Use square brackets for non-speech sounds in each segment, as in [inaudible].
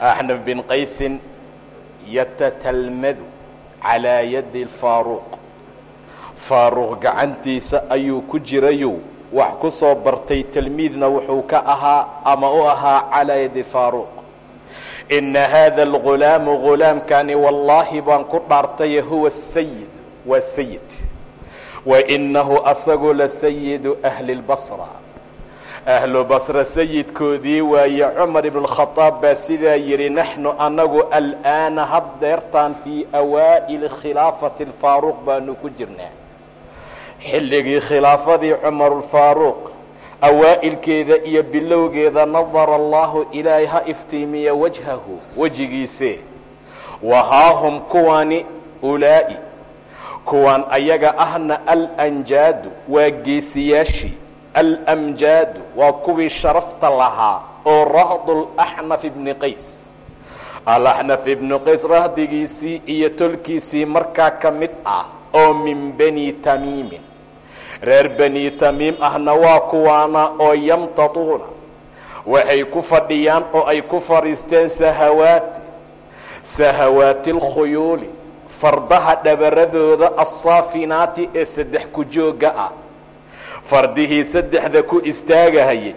axnaf bin qaysin yatatalmadu calaa yadi faaruuq faaruuq gacantiisa ayuu ku jirayow wax ku soo bartay tilmiidna wuxuu ka ahaa ama u ahaa calaa yadi faaruuq ina haada algulaamu gulaamkani wallaahi baan ku dhaartaye huwa sayid waa sayid wa inahu asagu la sayidu ahli lbasra ahlu basre sayidkoodii waaye cumar ibnualkhadaab baa sidaa yidhi naxnu annagu al'aana haddeertaan fii awaa'ili khilaafati alfaaruuq baanu ku jirnaa. Xilligii khilaafadii cumarulfaaruuq awaa'ilkeeda iyo bilowgeeda nadara allahu ilaahay ha iftiimiya wajhahu wejigiise. Wahaahum kuwani ulaa'i kuwaan ayaga ahna alanjaadu waa geesiyaashii alamjaadu waa kuwii sharafta lahaa oo rahdu laxnaf ibni qays alaxnaf ibni qays rahdigiisii iyo tolkiisii markaa ka mid ah oo min bani tamiimin reer bani tamiim ahna waa kuwaana oo yamtaduuna waxay ku fadhiyaan oo ay ku fadhiisteen sahawaati sahawaati alkhuyuuli fardaha dhabaradooda assaafinaati ee saddex ku joogga ah fardihii saddexda ku istaagahayay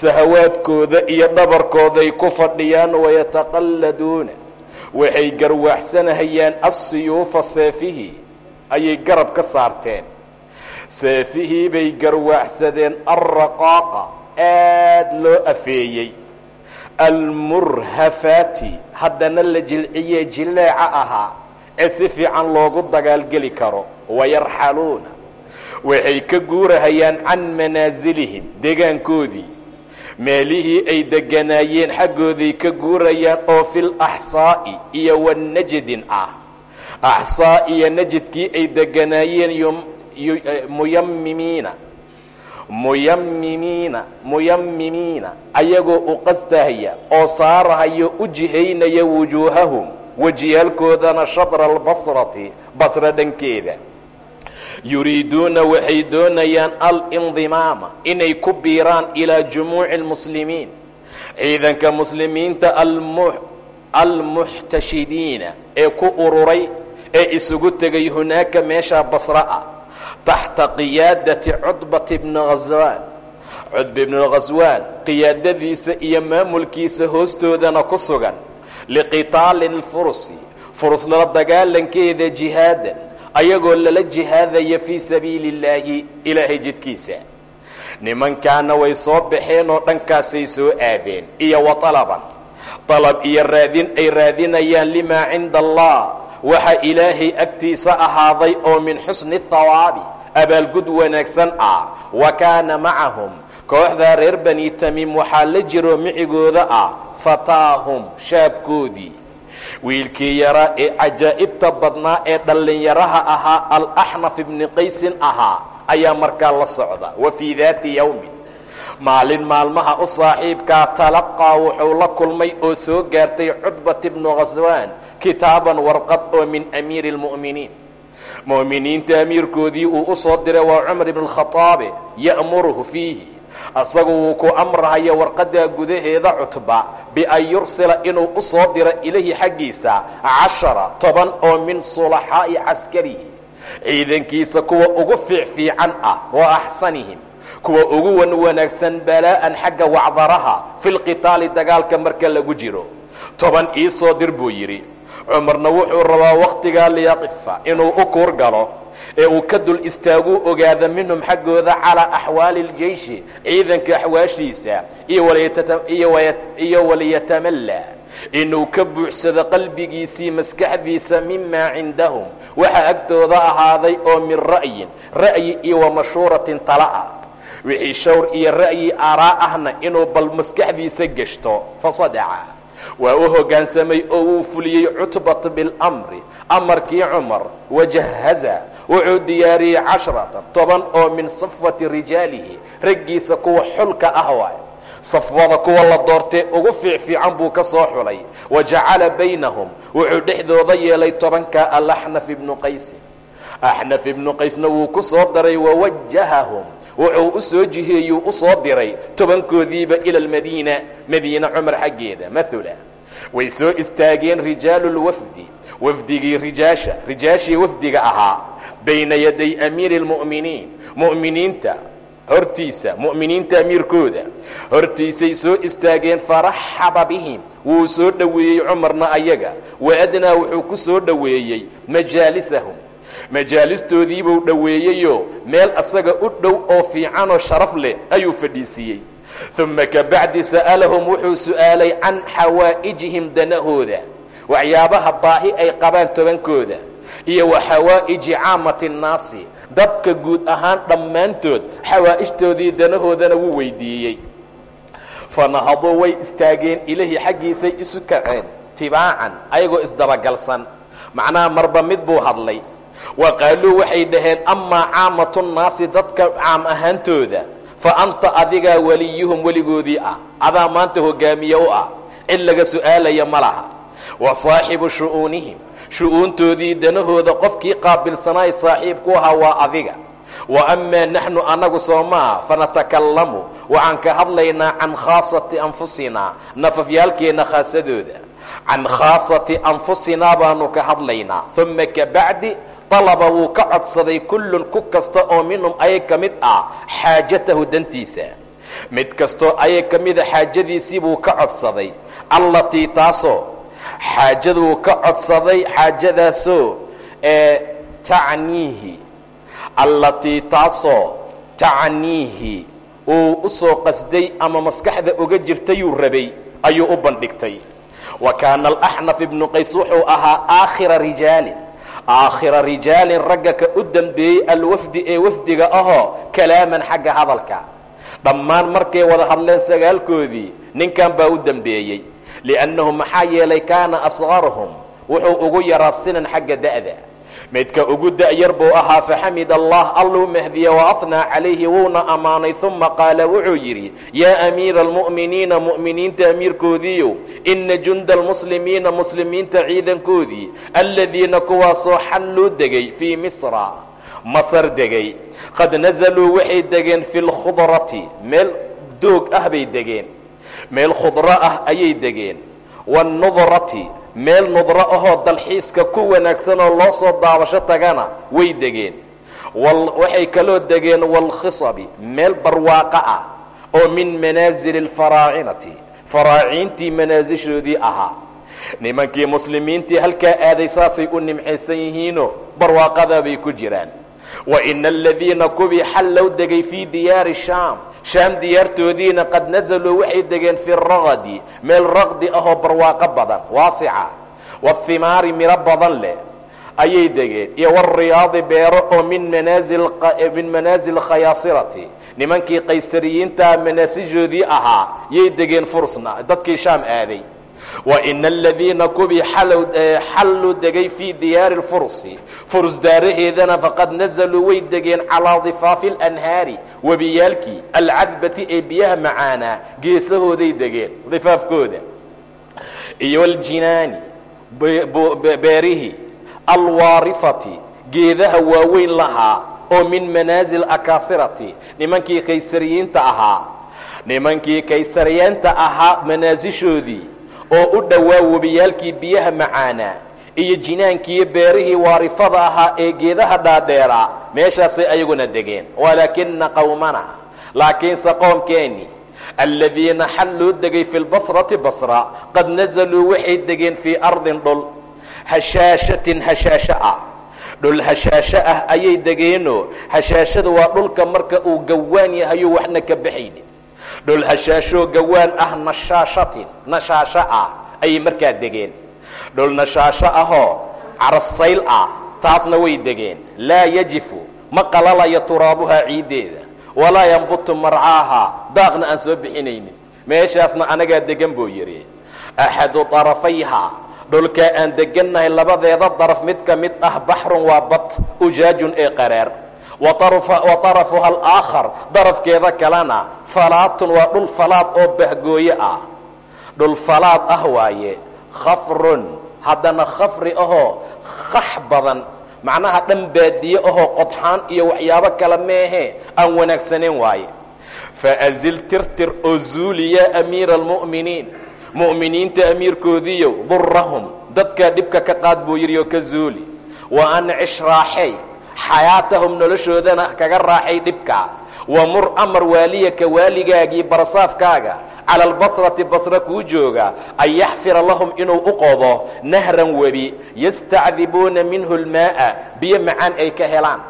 sahawaadkooda iyo dhabarkooday ku fadhiyaan wayataqalladuuna waxay garwaaxsanahayaan assiyuufa seefihii ayay garab ka saarteen. Seefihii bay garwaaxsadeen alraqaaqa aad loo afeeyey. Almurhafaati haddana la jilciyee jileeca ahaa ee si fiican loogu dagaalgeli karo wayarxaluuna waxay ka guurahayaan can manaasilihim deegaankoodii meelihii ay deganaayeen xaggooday ka guurayaan oo fil axsaa'i iyo wanajdin ah. Axsaa iyo najidkii ay deganaayeen muyamimiina muyamimiina muyamimiina ayagoo u qastahaya oo saarahaya u jihaynaya wujuuhahum wejiyaalkoodana shadra albasrati basra dhankeeda yuriiduuna waxay doonayaan alindimaama inay ku biiraan ilaa jumuuci almuslimiin ciidanka muslimiinta almuxtashidiina ee ku ururay ee isugu tegay hunaaka meeshaa basra ah taxta qiyaadati cudbati bni khaswaan cudba ibnu khaswaan qiyaadadiisa iyo maamulkiisa hoostoodana ku sugan liqitaali lfurusi furus lala dagaalankeeda jihaadan ayagoo lala jihaadaya fii sabiili illaahi ilaahay jidkiisa nimankaana way soo baxeen oo dhankaasay soo aadeen iyo wa talaban. Dalab iyo raadin ay raadinayaan limaa cinda allah waxa ilaahay agtiisa ahaaday oo min xusni thawaabi abaalgud wanaagsan ah. Wa kaana macahum kooxdaa reer bani tamiim waxaa la jiro micigooda ah fataahum shaabkoodii wiilkii yaraa ee cajaa'ibta badnaa ee dhallinyaraha ahaa alaxnaf ibni qaysin ahaa ayaa markaa la socda wa fii daati yowmin maalin maalmaha u saaxiibkaa talaqaa wuxuu la kulmay oo soo gaartay cudbat ibnu khaswaan kitaaban warqad oo min amiiri lmu'miniin mu'miniinta amiirkoodii uu u soo diray waa cumar ibn alkhaaabe ya'muruhu fiihi asagu wuu ku amrahaya warqadaa gudaheeda cutba bian yursila inuu u soo diro ilahi xaggiisa cashara toban oo min sulaxaa'i caskarihi. Ciidankiisa kuwa ugu fiicfiican ah wa axsanihim. Kuwa ugu wan wanaagsan balaa'an xagga wacdaraha fi lqitaali dagaalka marka lagu jiro. Toban ii soo dir buu yidhi. Cumarna wuxuu rabaa wakhtigaa liyaqifa inuu u kuur galo ee uu ka dul istaaguu ogaada minhum xaggooda calaa axwaali اljeishi ciidanka axwaashiisa iyo waliyatamalla inuu ka buuxsado qalbigiisii maskaxdiisa mimaa cindahum. Waxaa agtooda ahaaday oo min ra'yin ra'yi iyo wa mashhuuratin tala ah wixii shawr iyo ra'yi aaraa ahna inuu bal maskaxdiisa geshto fasadaca waa u hoggaansamay oo wuu fuliyey cutbata biاlamri amarkii cumar wajahaza wuxuu diyaariyey cashratan toban oo min safwati rijaalihi. Raggiisa kuwa xulka ah waay safwada kuwa la doortee ugu fiicfiican buu ka soo xulay. Wa jacala baynahum. Wuxuu dhexdooda yeelay tobanka alaxnaf ibnu qaysin axnaf ibnu qaysna wuu ku soo daray wawajahahum wuxuu u soo jiheeyuu u diray tobankoodiiba ila almadiina madiina cumar xaggeeda maula way soo istaageen rijaalu lwafdi wafdigii rijaasha rijaashii wafdiga ahaa bayna yaday amiiri lmu'miniin mu'miniinta hortiisa mu'miniinta amiirkooda hortiisay soo istaageen faraxaba bihim wuu soo dhoweeyey cumarna ayaga. Waadnaa wuxuu ku soo dhoweeyey majaalisahum. Majaalistoodiibuu dhoweeyeyoo meel asaga u dhow oo fiicanoo sharaf leh ayuu fadhiisiiyey uma kabacdi sa'alahum wuxuu su'aalay can xawaa'ijihim danahooda. Waxyaabaha baahi ay qabaan tobankooda iyo wa xawaa'iji caamati nnaasi dadka guud ahaan dhammaantood xawaa'ijtoodii danahoodana wuu weydiiyey. Fanahaduu way istaageen ilahi xaggiisay isu kaceen tibaacan ayagoo isdabagalsan. Macnaha marba mid buu hadlay wa qaaluu waxay dhaheen amaa caamatu nnaasi dadka caam ahaantooda fa anta adigaa weliyuhum weligoodii ah adaa maanta hogaamiye u ah cid laga su'aalaya ma laha. Wa saaxibu shu'uunihim shu'uuntoodii danahooda qofkii qaabilsanaay saaxiib ku ahaa waa adiga. Wa amaa naxnu annagu soo maaha fanatakallamu waxaan ka hadlaynaa can khaasati anfusinaa nafafyaalkeenna khaasadooda. Can khaasati anfusinaa baanu ka hadlaynaa. Uma kabacdi dalaba wuu ka codsaday kullun ku kasta oo minhum ayay ka mid ah xaajatahu dantiisa. Mid kastoo ayay ka mida xaajadiisii buu ka codsaday. Allatii taasoo xaajaduu ka codsaday xaajadaasoo ee tacniihi allatii taasoo tacniihi uu u soo qasday ama maskaxda uga jirtayuu rabay ayuu u bandhigtay. Wa kaana alaxnaf ibnu qays wuxuu ahaa aakhira rijaalin aakhira rijaalin ragga ka u dambeeyey alwafdi ee wafdiga ahoo kalaaman xagga hadalka. Dhammaan markay wada hadleen sagaalkoodii ninkan baa u dembeeyey liannahu maxaa yeelay kaana asqarhum wuxuu ugu yaraa sinan xagga da'da midka ugu da'yar buu ahaa faxamid allah alluu mahdiye waafnaa calayhi wuuna ammaanay uma qaala wuxuu yidhi yaa amiira almu'miniina mu'miniinta amiirkoodiiyow ina junda almuslimiina muslimiinta ciidankoodii aladiina kuwaasoo xalluu degay fii misra masar degay qad nazaluu waxay degeen fi lkhudrati meel doog ah bay degeen meel khudro ah ayay degeen. Wanudrati meel nudro ahoo dalxiiska ku wanaagsan oo loo soo daabasho tagana way degeen. Waxay kaloo degeen walkhisabi meel barwaaqo ah oo min manaasili alfaraacinati faraaciintii manaasishoodii ahaa. Nimankii muslimiintii halkaa aaday saasay u nimxaysan yihiinoo barwaaqadaa bay ku jiraan. Wa ina aladiina kubii xallow degay fii diyaari shaam shaam diyaartoodiina qad nazaluu waxay degeen fi raqdi meel raqdi ahoo barwaaqo badan waasica wahimaari miro badan leh ayay degeen iyo wariyaadi beero oo min manaamin manaasil khayaasirati nimankii qaysariyiintaa manaasijoodii ahaa yay degeen fursna dadkii shaam aaday wa ina aladiina kubii xalluu degay fii diyaari lfursi furs daaraheedana faqad nazaluu way degeen calaa difaafi alanhaari webiyaalkii alcadbati ee biyaha macaanaa geesahooday degeen difaafkooda. Iyo aljinaani beerihii alwaarifati geedaha waaweyn lahaa oo min manaasil akaasirati nimankii kaysariyiinta ahaa nimankii kaysariyiinta ahaa manaasishoodii oo u dhowaa webiyaalkii biyaha macaanaa iyo jinaankii beerihii waarifada ahaa ee geedaha dhaadheeraa meeshaasay ayaguna degeen. Walaakina qowmana laakiinse qoomkeeni aladiina xalluu degay fi lbasrati basra qad nazaluu waxay degeen fii ardin dhul hashaashatin hashaasho ah. Dhul hashaasho ah ayay degeenoo hashaashada waa dhulka marka uu gawaan yahayo waxna ka baxaynin dhul hashaashoo gawaan ah nashaashatin nashaasho ah ayay markaa degeen. Dhul nashaasho ahoo carasayl ah taasna way degeen. Laa yajifu ma qalalayo turaabuhaa ciiddeeda walaa yambutu marcaahaa daaqna aan soo bixinaynin. Meeshaasna anagaa degan buu yidhi. Axadu طarafayha dhulkaa aan degannahay labadeeda daraf mid ka mid ah baxrun waa bad ujaajun ee qaraar طarafuha alaakhar darafkeeda kalena falaatun waa dhul falaad oo bahgooye ah. Dhul falaad ah waaye khafrun haddana khafri ahoo kax badan macnaha dhan baadiye ahoo qodxaan iyo waxyaabo kale meehe aan wanaagsaneyn waaye. Faazil tirtir oo zuuli yaa amiira almu'miniin mu'miniinta amiirkoodiiyow durahum dadkaa dhibka ka qaad buu yidhi oo ka zuuli wa ancish raaxay xayaatahum noloshoodana kaga raaxay dhibka wamur amar waaliyaka waaligaagii barasaafkaaga cala albasrati basra kuu jooga an yaxfira lahum inuu u qodo nahran webi yastacdibuuna minhu lmaa'a biyo macaan ay ka helaan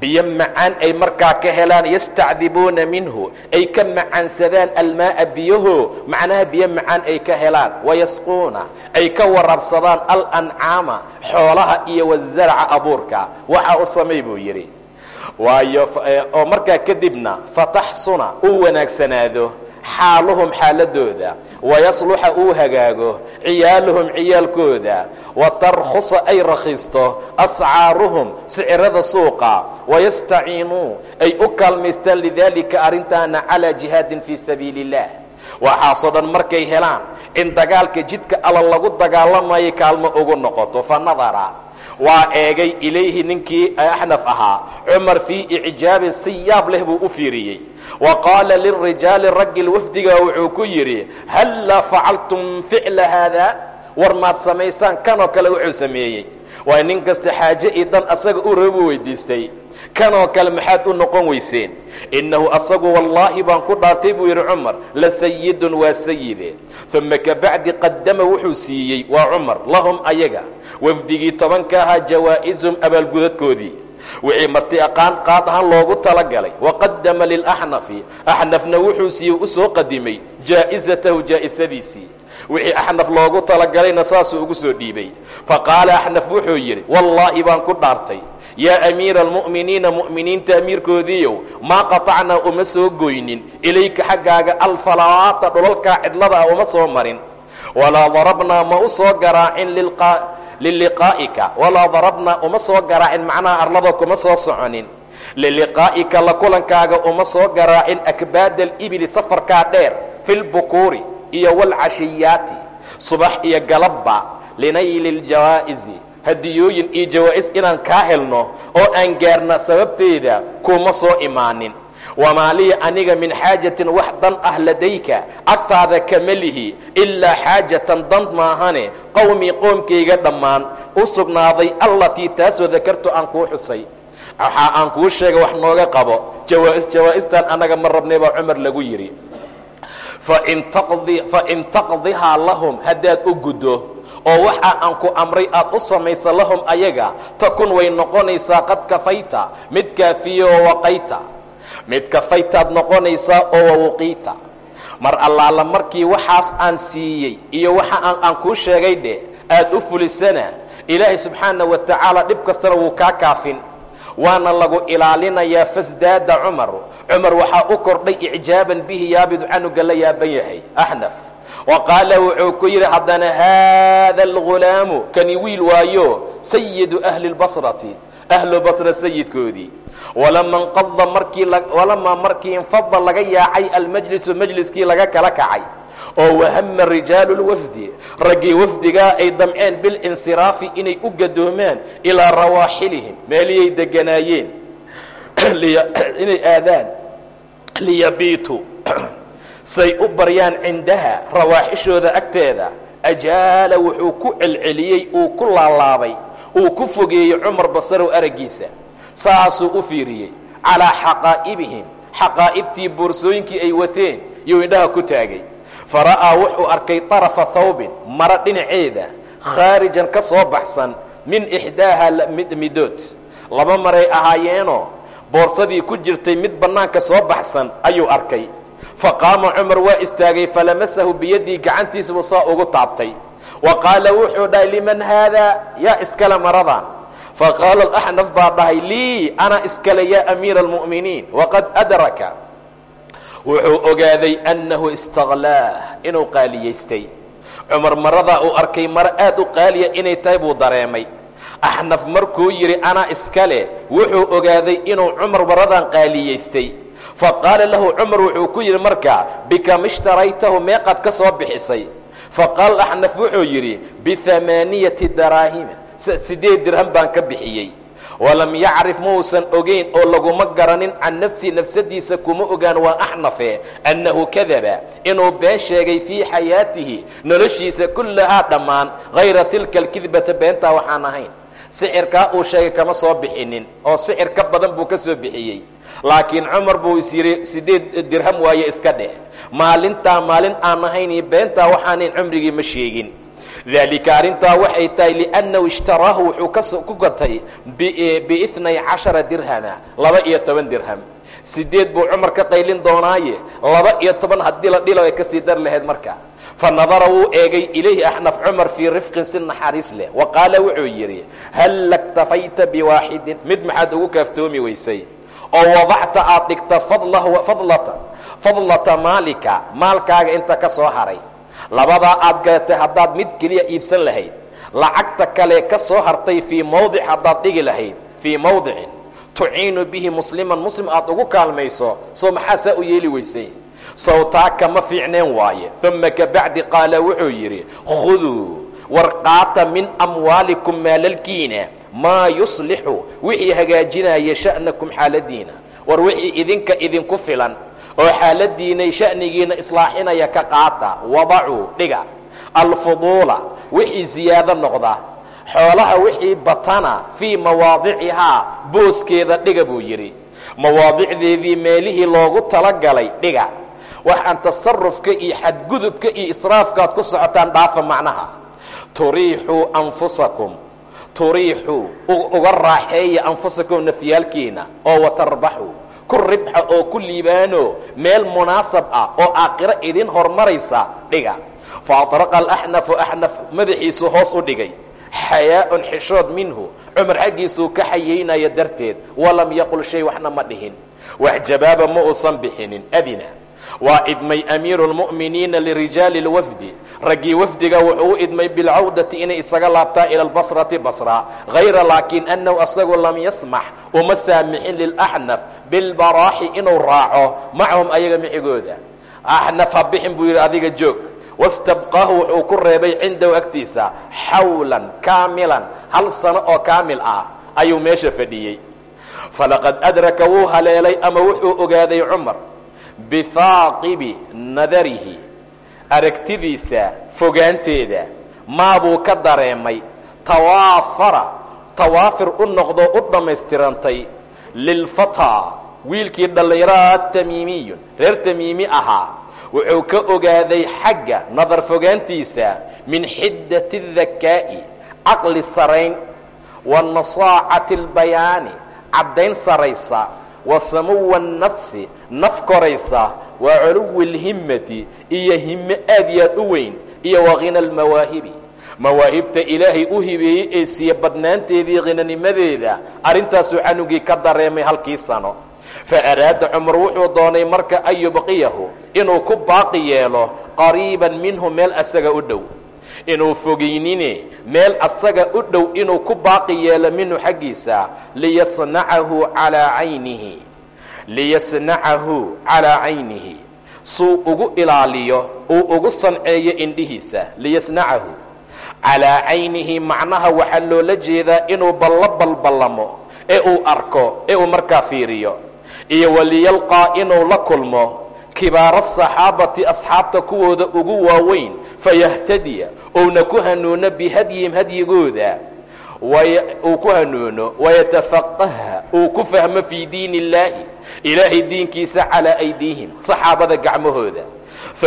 biyo macaan ay markaa ka helaan yastacdibuuna minhu ay ka macaansadaan almaa'a biyaho macnaha biyo macaan ay ka helaan wayasquuna ay ka warabsadaan alancaama xoolaha iyo wazarca abuurka. Waxa u samay buu yidhi. Waayo oo markaa kadibna fataxsuna uu wanaagsanaado xaaluhum xaaladooda wayasluxa uu hagaago ciyaaluhum ciyaalkooda watarkhusa ay rakhiisto ascaaruhum sicirada suuqa wayastaciinuu ay u kaalmaystaan lidaalika arrintaana calaa jihaadin fii sabiili illah waxaasoo dhan markay helaan in dagaalka jidka alla lagu dagaalamayo kaalmo ugu noqoto fa nadara. Waa eegay ilayhi ninkii axnaf ahaa cumar fii icjaabin si yaab leh buu u fiiriyey wa qaala lirijaali raggil wafdiga wuxuu ku yidhi hallaa facaltum ficla haada war maad samaysaan kanoo kale wuxuu sameeyey. Waay nin kasta xaaje io dan asaga u raba buu weydiistay kanoo kale maxaad u noqon weyseen? Innahu asagu wallaahi baan ku dhaartay buu yidhi cumar la sayidun waa sayide uma kabacdi qadama wuxuu siiyey waa cumar lahum ayaga wafdigii tobanka ahaa jawaa'izum abaalgudadkoodii wixii marti aqaan qaad ahaan loogu talagalay. Waqadama lilaxnafi axnafna wuxuu siiyey u soo qadimay jaa'izatahu jaa'isadiisii. Wixii axnaf loogu talagalayna saasuu ugu soo dhiibay. Faqaala axnaf wuxuu yidhi wallaahi baan ku dhaartay. Yaa amiira almu'miniina mu'miniinta amiirkoodiiyow maa qatacnaa uma soo goynin. Ilayka xaggaaga alfalawaata dhulalkaa cidlada ah uma soo marin. Walaa darabnaa ma u soo garaacin liliqaa'ika walaa darabnaa uma soo garaacin macnaha arlada kuma soo soconin liliqaa'ika la kulankaaga uma soo garaacin akbaada alibili safarkaa dheer fi lbukuuri iyo walcashiyaati subax iyo galabba linayli ljawaa'isi hadiyooyin iyo jawaa'is inaan kaa helno oo aan gaarna sababteeda kuma soo imaanin wamaa liya aniga min xaajatin wax dan ah ladayka agtaada kama lihi ilaa xaajatan dan maahane qowmii qoomkayga dhammaan u sugnaaday allatii taasoo dakartu aan kuu xusay. Waxaa aan kuu sheegay wax nooga qabo jawaa'is jawaa'istan annaga ma rabnay baa cumar lagu yidhi. Fain taqdihaa lahum haddaad u guddo oo waxa aan ku amray aad u samaysa lahum ayaga takun way noqonaysaa qad kafayta mid kaafiyo oo waqayta mid kafaytaad noqonaysaa oo wawuqiita mar allaala markii waxaas aan siiyey iyo waxa aan kuu sheegay dheh aad u fulisana ilaahay subxaana wa tacaala dhib kastana wuu kaa kaafin. Waana lagu ilaalinayaa fasdaada cumar. Cumar waxaa u kordhay icjaaban bihi yaabidu canuga la yaaban yahay. Axnaf wa qaala wuxuu ku yidhi haddana haada algulaamu kani wiil waayo sayidu ahli lbasrati ahlu basra sayidkoodii. Walamaa markii infada laga yaacay almajlisu majliskii laga kala kacay. Oo wahama rijaalu lwafdi raggii wafdigaa ay damceen bilinsiraafi inay u gadoomaan ilaa rawaaxilihim meeliyay deganaayeen. [clears throat] [clears throat] Inay aadaan. Liyabiitu [clears throat] say u baryaan cindaha rawaaxishooda agteeda. Ajaala wuxuu ku celceliyey uu ku laalaabay uu ku fogeeyey cumar basarow araggiisa saasuu u fiiriyey. Calaa xaqaa'ibihim xaqaa'ibtii boorsooyinkii ay wateen yuu indhaha ku taagay. Fara'aa wuxuu arkay طarafa thawbin maro dhinaceeda khaarijan ka soo baxsan min ixdaaha midood. Laba maray ahaayeenoo boorsadii ku jirtay mid bannaanka soo baxsan ayuu arkay. Faqaama cumar waa istaagay falamasahu biyadii gacantiisabuu saa ugu taabtay wa qaala wuxuu dhahay liman haadaa yaa iskale maradan faqaala axnaf baa dhahay lii ana iskale yaa amiira almu'miniin waqad adraka. Wuxuu ogaaday annahu istaqlaah inuu qaaliyaystay. Cumar maradaa uu arkay maro aad u qaaliya inay tahay buu dareemay. Axnaf markuu yidhi anaa iska leh wuxuu ogaaday inuu cumar maradan qaaliyaystay. Fa qaala lahu cumar wuxuu ku yidhi markaa bikam ishtaraytahu meeqaad ka soo bixisay fa qaala axnaf wuxuu yidhi biamaaniyati daraahima siddeed dirham baan ka bixiyey. Walam yacrif mauusan ogayn oo laguma garanin can nafsii nafsadiisa kuma ogaan waa axnafe annahu kadaba inuu been sheegay fii xayaatihi noloshiisa kullahaa dhammaan hayra tilka alkidbata beentaa waxaan ahayn. Sixirkaa uu sheegay kama soo bixinin oo sixir ka badan buu ka soo bixiyey. Laakiin cumar buu is yidhi siddeed dirham waaye iska dheh maalintaa maalin aan ahayn iyo beentaa waxaanayn cumrigii ma sheegin. Dalika arrintaa waxay tahay liannahu ishtaraahu wuxuu ku gatay biitnay cashara dirhama laba iyo toban dirham. Sideed buu cumar ka qaylin doonaaye laba iyo toban haddii la dhilo ay ka sii dar lahayd marka. Fa nadara wuu eegay ilayhi axnaf cumar fii rifqin si naxariis leh. Wa qaala wuxuu yidhi hal laktafayta biwaaxidin mid maxaad ugu kaaftoomi weysay. Oo wadacta aad dhigta fadlata fadlata maalika maalkaaga inta ka soo haray. Labadaa aad gadatay haddaad mid keliya iibsan lahayd. Lacagta kale ka soo hartay fii mawdic haddaad dhigi lahayd fii mawdicin. Tuciinu bihi musliman muslim aad ugu kaalmayso soo maxaa saa u yeeli weysay? Sawtaa kama fiicneen waaye. Uma kabacdi qaala wuxuu yidhi khuduu warqaata min amwaalikum maalalkiina maa yuslixu wixii hagaajinaya sha'nakum xaaladiina. War wixii idinka idinku filan oo xaaladiinay sha'nigiina islaaxinaya ka qaata wadacuu dhiga alfuduula wixii ziyaado noqda xoolaha wixii batana fii mawaadicihaa booskeeda dhiga buu yidhi. Mawaadicdeedii meelihii loogu talagalay dhiga. Waxaan tasarufka iyo xadgudubka iyo israafkaad ku socotaan dhaafa macnaha. Turiixuu anfusakum. Turiixuu uga raaxeeya anfusakum nafyaalkiina oo watarbaxuu ku ribxa oo ku liibaano meel munaasab ah oo aakhiro idin hormaraysa dhiga. Fa atraqa alaxnafu axnaf madaxiisuu hoos u dhigay. Xayaa'un xishood minhu cumar xaggiisuu ka xayaynaya darteed walam yaqul shay waxna ma dhihin. Wax jawaaba ma uusan bixinin adina. Waa idmay amiiru lmu'miniina lirijaali lwafdi raggii wafdiga wuxuu u idmay bilcawdati inay isaga laabtaa ila albasrati basra. Hayra laakin annahu asagu lam yasmax uma saamixin lilaxnaf bilbaraaxi inuu raaco macahum ayaga micigooda. Ha bixin buu yidhi adiga joog. Wastabqaahu wuxuu ku reebay cindahu agtiisa xawlan kaamilan hal sano oo kaamil ah ayuu meesha fadhiyey. Falaqad adraka wuu haleelay ama wuxuu ogaaday cumar bihaaqibi nadarihi aragtidiisa fogaanteeda maabuu ka dareemay tawaafara tawaafir u noqdo u dhammaystirantay lilfataa wiilkii dhallinyaraha tamiimiyun reer tamiimi ahaa wuxuu ka ogaaday xagga nadar fogaantiisa min xiddati dakaa'i caqli sarayn wa nasaacati albayaani caddayn saraysa wa samuwa nafsi naf koraysa wa culuwi lhimmati iyo hime aad iyo aad u weyn iyo wa hina almawaahibi mawaahibta ilaahay u hibeeyey ee siiye badnaanteedii hinanimadeeda arrintaasuu canugii ka dareemay halkii sano. Fa araada cumar wuxuu doonay marka an yubqiyahu inuu ku baaqi yeelo qariiban minhu meel asaga u dhow. Inuu fogaynine meel asaga u dhow inuu ku baaqi yeelo minhu xaggiisa liyasnacahu calaa caynihi. Liyasnacahu calaa caynihi. Suu ugu ilaaliyo uu ugu sanceeyo indhihiisa liyasnacahu calaa caynihi macnaha waxaa loola jeedaa inuu ballo balballamo ee uu arko ee uu markaa fiiriyo. Iyo waliyalqaa inuu la kulmo kibaara asaxaabati asxaabta kuwooda ugu waaweyn fayahtadiya uuna ku hanuuno bihadyihim hadyigooda. Uu ku hanuuno wayatafaqaha uu ku fahmo fii diin illaahi ilaahay diinkiisa calaa aydiihim saxaabada gacmahooda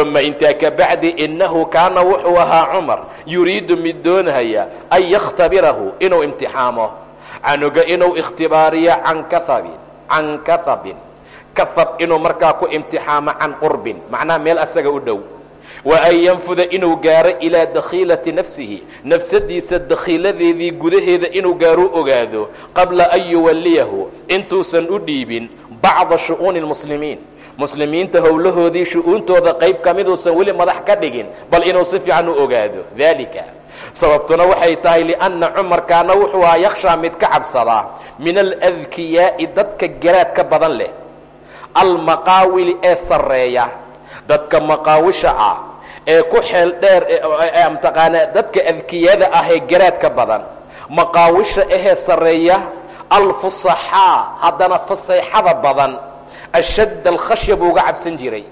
uma intaa ka bacdi innahu kaana wuxuu ahaa cumar yuriidu mid doonahaya an yakhtabirahu inuu imtixaamo canuga inuu ikhtibaariyo can kahabin can kahabin kahab inuu markaa ku imtixaamo can qurbin macnaha meel asaga u dhow wa an yanfuda inuu gaaro ilaa dakhiilati nafsihi nafsadiisa dakhiiladeedii gudaheeda inuu gaaruu ogaado qabla an yuwalliyahu intuusan u dhiibin bacda shu'uuni lmuslimiin muslimiinta howlahoodii shu-uuntooda qayb ka miduusan weli madax ka dhigin bal inuu si fiican u ogaado. Daalika sababtuna waxay tahay lianna cumar kaana wuxuu ahaa yakhshaa mid ka cabsadaa min aladkiyaa'i dadka garaadka badan leh almaqaawili ee sarreeya dadka maqaawisha ah ee ku xeel dheer mataqaanaa dadka adkiyada ah ee garaadka badan. Maqaawisha ahee sarreeya alfusaxaa haddana faseexada badan ashadd alkhashya buu uga cabsan jiray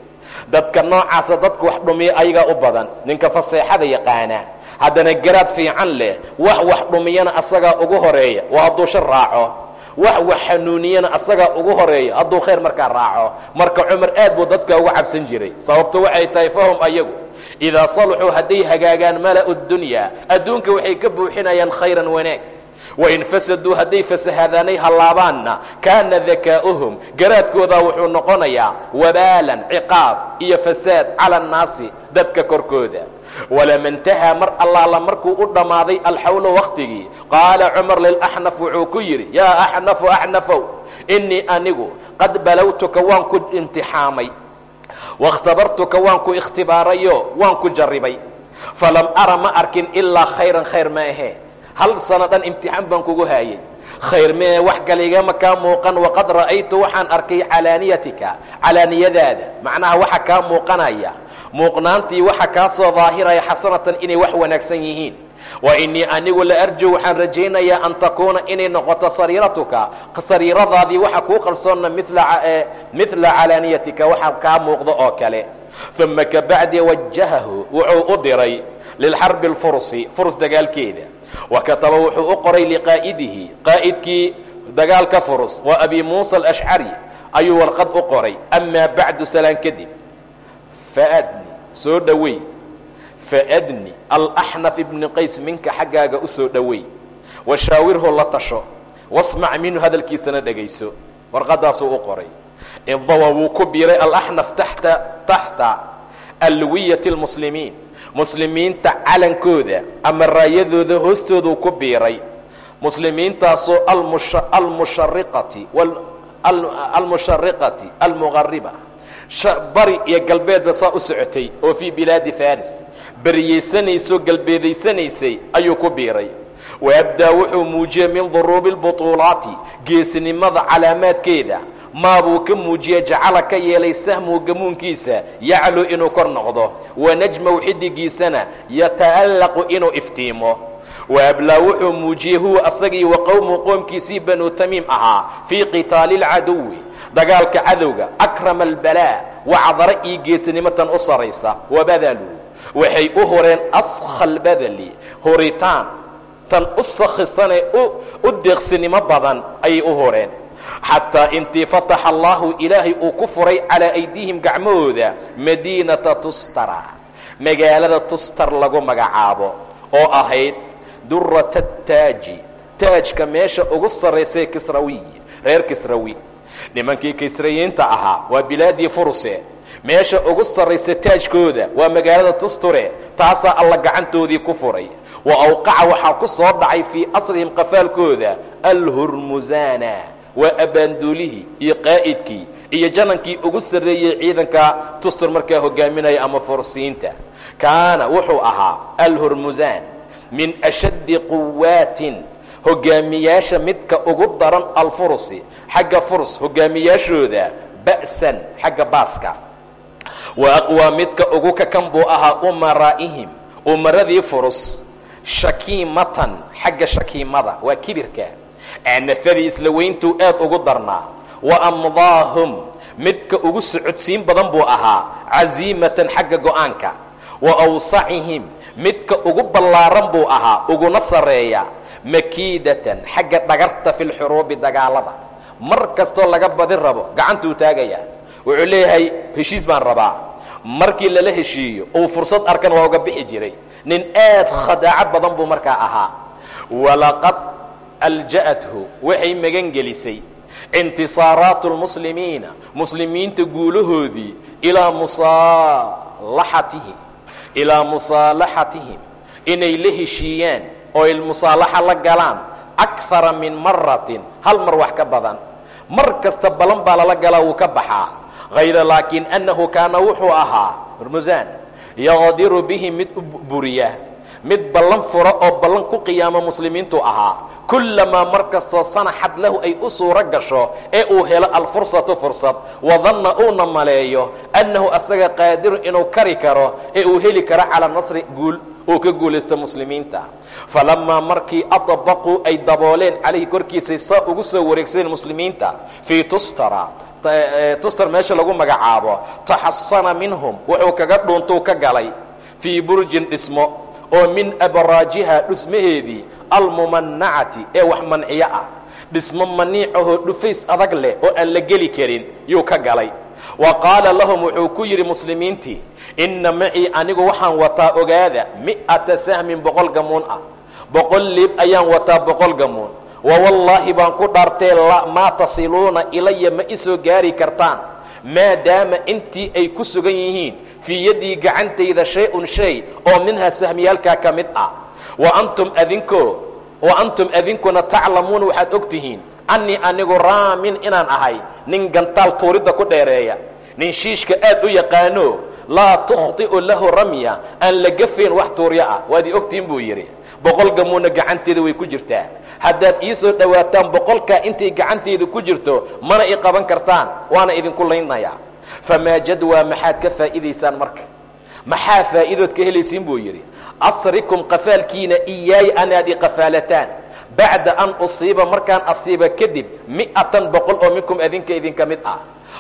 dadka noocaasa dadka wax dhumiya ayagaa u badan ninka faseexada yaqaana haddana garaad fiican leh wax wax dhumiyana asagaa ugu horreeya waa hadduu shar raaco wax wax xanuuniyana asagaa ugu horreeya hadduu khayr markaa raaco marka cumar aad buu dadka uga cabsan jiray sababto waxay tahay fahum ayagu idaa saluxuu hadday hagaagaan mala'u dunyaa adduunka waxay ka buuxinayaan khayran wanaag wain fasaduu hadday fasahadaanay hallaabaanna kaana dakaa'uhum garaadkoodaa wuxuu noqonayaa wabaalan ciqaab iyo fasaad cala annaasi dadka korkooda. Walama mar allaala markuu u dhammaaday alxawlo wakhtigii qaala cumar lilaxnaf wuxuu ku yidhi yaa axnafu axnafow innii anigu qad balowtuka waan ku imtixaamay wakhtabartuka waan ku ikhtibaarayo waan ku jarribay. Falam ara ma arkin ilaa khayran khayr ma ahee hal sano dhan imtixaan baan kugu haayay. Khayr mee wax galigama kaa muuqan waqad ra'aytu waxaan arkay calaaniyatika calaaniyadaada. Macnaha waxa kaa muuqanaya. Muuqnaantii waxa kaa soo daahiraya xasanatan inay wax wanaagsan yihiin. Wa inii anigu la arju waxaan rajaynayaa an takuuna inay noqoto sariiratuka. Sariiradaadii waxa kuu qarsoonna mila calaaniyatika waxa kaa muuqdo oo kale. Uma kabacdi wajahahu wuxuu u diray lilxarbi alfursi furs dagaalkeeda wa kataba wuxuu u qoray liqaa'idihi qaa'idkii dagaalka furus waa abi muusa alashcari ayuu warqad u qoray. Amaa bacdu salaan kadib faadni soo dhowey faadni alaxnaf ibni qays minka xaggaaga u soo washaawirhu la tasho wasmac minhu hadalkiisana dhegayso warqadaasuu u qoray. Indawa wuu ku biiray alaxnaf taxta alwiyati lmuslimiin muslimiinta calankooda ama raayadooda hoostooduu ku biiray. Muslimiintaasoo almushariqati almuqariba bari iyo galbeedba saa u socotay oo fii bilaadi faris. Beriyeysanaysoo galbeedaysanaysay ayuu ku biiray. Waabdaa wuxuu muujiyey min duruubi lbutuulaati geesinimada calaamaadkeeda maabuu ka muujiye jacala ka yeelay sahmuhu gamuunkiisa yaclu inuu kor noqdo wanajmaw xidigiisana yata'allaqu inuu iftiimo. Waablaa wuxuu muujiyey huwa asagii wa qowmu qoomkiisii banuu tamiim ahaa fii qitaali lcaduwi dagaalka cadowga akrama albalaa wacdara iyo geesinimotan u saraysa wabadaluu waxay u horeen askha albadali horitaan tan u sakhisanee u deeqsinimo badan ayay u horeen xataa intii fataxa allahu ilaahay uu ku furay calaa aydiihim gacmahooda madiinata tustara. Magaalada tustar lagu magacaabo oo ahayd durata taaji. Taajka meesha ugu sarraysay kisrawiy reer kisrawi. Nimankii kisrayiinta ahaa waa bilaadii furse meesha ugu sarraysa taajkooda waa magaalada tusture. Taasaa alla gacantoodii ku furay. Wa awqaca waxaa ku soo dhacay fii asrihim qafaalkooda alhurmusana waa abaanduulihii iyo qaa'idkii iyo janankii ugu sarreeyey ciidanka tustur markaa hogaaminaya ama fursiinta kaana wuxuu ahaa alhurmusaan min ashaddi quwaatin hogaamiyaasha midka ugu daran alfursi xagga furs hogaamiyaashooda ba'san xagga baaska. Wa aqwaa midka ugu kakan buu ahaa umaraa'ihim umaradii furus shakiimatan xagga shakiimada waa kibirka aanafadii isla weyntuu aad ugu darnaa. Wa amdaahum midka ugu socodsiin badan buu ahaa casiimatan xagga go'aanka. Wa awsacihim midka ugu ballaaran buu ahaa uguna sarreeya makiidatan xagga dhagarta fi lxuruubi dagaalada. Mar kastoo laga badin rabo gacantuu taagaya. Wuxuu leeyahay heshiis baan rabaa. Markii lala heshiiyo uu fursad arkan waa uga bixi jiray. Nin aad khadaaco badan buu markaa ahaa alja'athu waxay magan gelisay intisaaraatu lmuslimiina muslimiinta guulahoodii ilaa musaalaxatihim ilaa musaalaxatihim inay la heshiiyaan oo ay musaalaxa la galaan akara min maratin hal mar wax ka badan. Mar kasta balan baa lala galaa wuu ka baxaa. Hayra laakiin annahu kaana wuxuu ahaa hurmusaan yaqdiru bihi mid u buriya mid ballan fura oo ballan ku qiyaamo muslimiintu ahaa kullamaa mar kastoo sanaxad lahu ay u suuro gasho ee uu helo alfursatu fursad wadanna uuna maleeyo annahu asaga qaadirun inuu kari karo ee uu heli karo calaa nasri guul uu ka guulaysto muslimiinta. Falamaa markii adbaquu ay dabooleen calayhi korkiisay saa ugu soo wareegsadeen muslimiinta fii tustara tustar meesha lagu magacaabo taxasana minhum wuxuu kaga dhuuntuu ka galay fii burjin dhismo oo min abraajiha dhismaheedii almumanacati ee wax manciyo ah. Dhismo maniicahoo dhufays adag leh oo aan la geli karin yuu ka galay. Wa qaala lahum wuxuu ku yidhi muslimiintii inna macii anigu waxaan wataa ogaada mi'ata sahmin boqol gamuun ah. Boqol liib ayaan wataa boqol gamuun wa wallaahi baan ku dhaartee maa tasiluuna ilaya ma isoo gaari kartaan. Maadaama intii ay ku sugan yihiin fii yaddii gacantayda shay-un shay oo minhaa sahmiyaalkaa ka mid ah wa antum adinkuna taclamuuna waxaad og tihiin annii anigu raamin inaan ahay nin gantaal tuuridda ku dheereeya nin shiishka aad u yaqaano laa tukhti'u lahu ramya aan la gafayn wax tuuryo ah. Waad ii ogtihiin buu yidhi. Boqol gamuuna gacanteeda way ku jirtaa. Haddaad ii soo dhowaataan boqolkaa intay gacantayda ku jirto mana i qaban kartaan waana idinku laynayaa famaa jadwaa maxaad ka faa'iidaysaan marka? Maxaa faa'iidood ka helaysiin buu yidhi asrikum qafaalkiina iyaay anaad i qafaalataan. Bacda an usiiba markaan asiiba kadib mi'atan boqol oo minkum idinka idinka mid ah.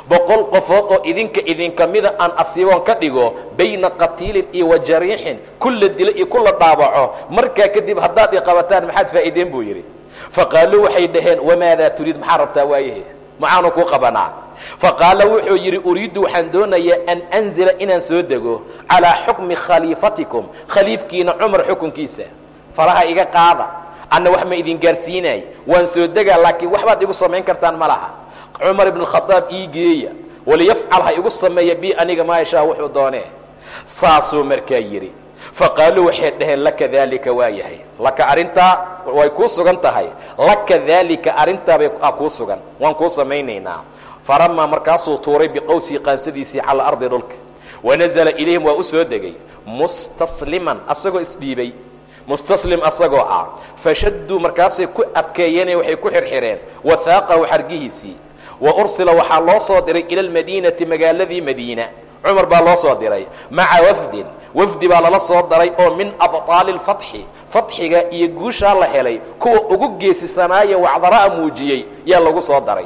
Boqol qofood oo idinka idinka mida aan asiiboon ka dhigo bayna qatiilin iyo wa jariixin kulla dilo iyo kulla dhaabaco markaa kadib haddaad i qabataan maxaad faa'iideen buu yidhi. Faqaaluu waxay dhaheen wamaadaa turiid maxaa rabtaa waayahe? Maxaanu kuu qabanaa faqaala wuxuu yidhi uriiddu waxaan doonayaa an anzila inaan soo dego calaa xukmi khaliifatikum khaliifkiina cumar xukunkiisa. Faraha iga qaada anna wax ma idin gaarsiinay waan soo degaa laakiin waxbaad igu samayn kartaan ma laha. Cumar ibn khadaab ii geeya waliyafcal ha igu sameeya bi aniga maa yashaa wuxuu doonee. Saasuu markaa yidhi faqaaluu waxay dhaheen laka daalika waa yahay. Laka arrintaa way kuu sugan tahay. Laka daalika arrintaabay kuu sugan. Waan kuu samaynaynaa faramaa markaasuu tuuray biqowsii qaansadiisii cala ardi dhulka. Wanazala ilayhim waa u soo degay. Mustasliman asagoo isdhiibay. Mustaslim asagoo ah. Fashadduu markaasay ku adkeeyeen waxay ku xirxireen. Wathaaqahu xargihiisii. Wa ursila waxaa loo soo diray ila almadiinati magaaladii madiina. Cumar baa loo soo diray. Maca wafdin. Wafdi baa lala soo daray oo min abطaali اlfatxi fatxiga iyo guushaa la helay. Kuwa ugu geesisanaaye wacdara'a muujiyey yaa lagu soo daray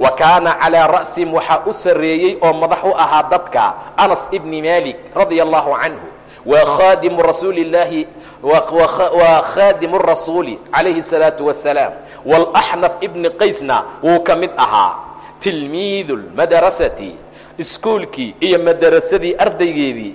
wa kaana calaa ra'sihim waxaa u sarreeyey oo madax u ahaa dadka anas ibni malik radia allahu canhu waa khaadimu rasuuli calayhi salaau wasalaam walaxnaf ibni qaysna wuu ka mid ahaa. Tilmiidu lmadarasati iskuulkii iyo madarasadii ardaygeedii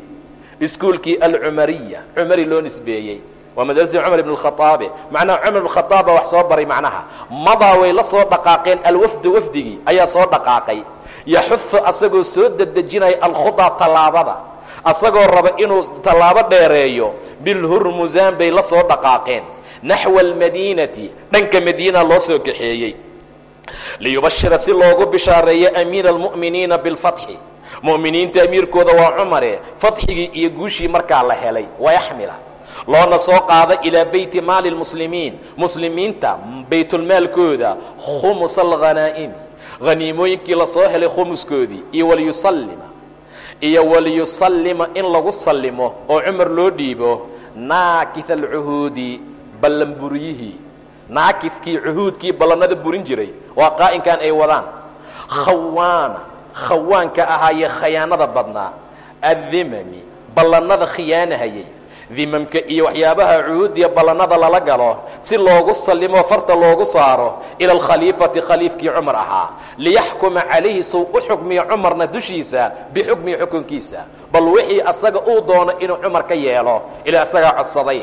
iskuulkii alcumariya cumari loo nisbeeyey waa madrasadii cumar ibn اkhaaabe macnaha cumar ibn khaaab wax soo baray macnaha. Madaa way la soo dhaqaaqeen alwafdu wafdigii ayaa soo dhaqaaqay. Yaxufu asagoo soo dedejinaya alkhudaa tallaabada asagoo raba inuu tallaabo dheereeyo bilhurmusaan bay la soo dhaqaaqeen. Naxwa almadiinati dhanka madiina loo soo kaxeeyey. Liyubashira si loogu bishaareeyo amiira almu'miniina bilfatxi mu'miniinta amiirkooda waa cumare fatxigii iyo guushii markaa la helay. Wayaxmila loona soo qaada ilaa beyti maali lmuslimiin. Muslimiinta baytulmaalkooda khumus alghanaa'im. Haniimooyinkii la soo helay khumuskoodii iyo waliyusallima. Iyo waliyusallima in lagu sallimo oo cumar loo dhiibo naakith alcuhuudi ballan buriyihii naakidkii cuhuudkii ballannada burin jiray waa qaa'inkan ay wadaan. Khawaana khawaanka ahaayee khayaanada badnaa. Addimami ballannada khiyaanahayay dimamka iyo waxyaabaha cuhuudiya ballannada lala galo si loogu sallimo farta loogu saaro ila alkhaliifati khaliifkii cumar ahaa. Liyaxkuma calayhi sow u xukmiyo cumarna dushiisa bixukmihi xukunkiisa. Bal wixii asaga uu doono inuu cumar ka yeelo ilaa asagaa codsaday.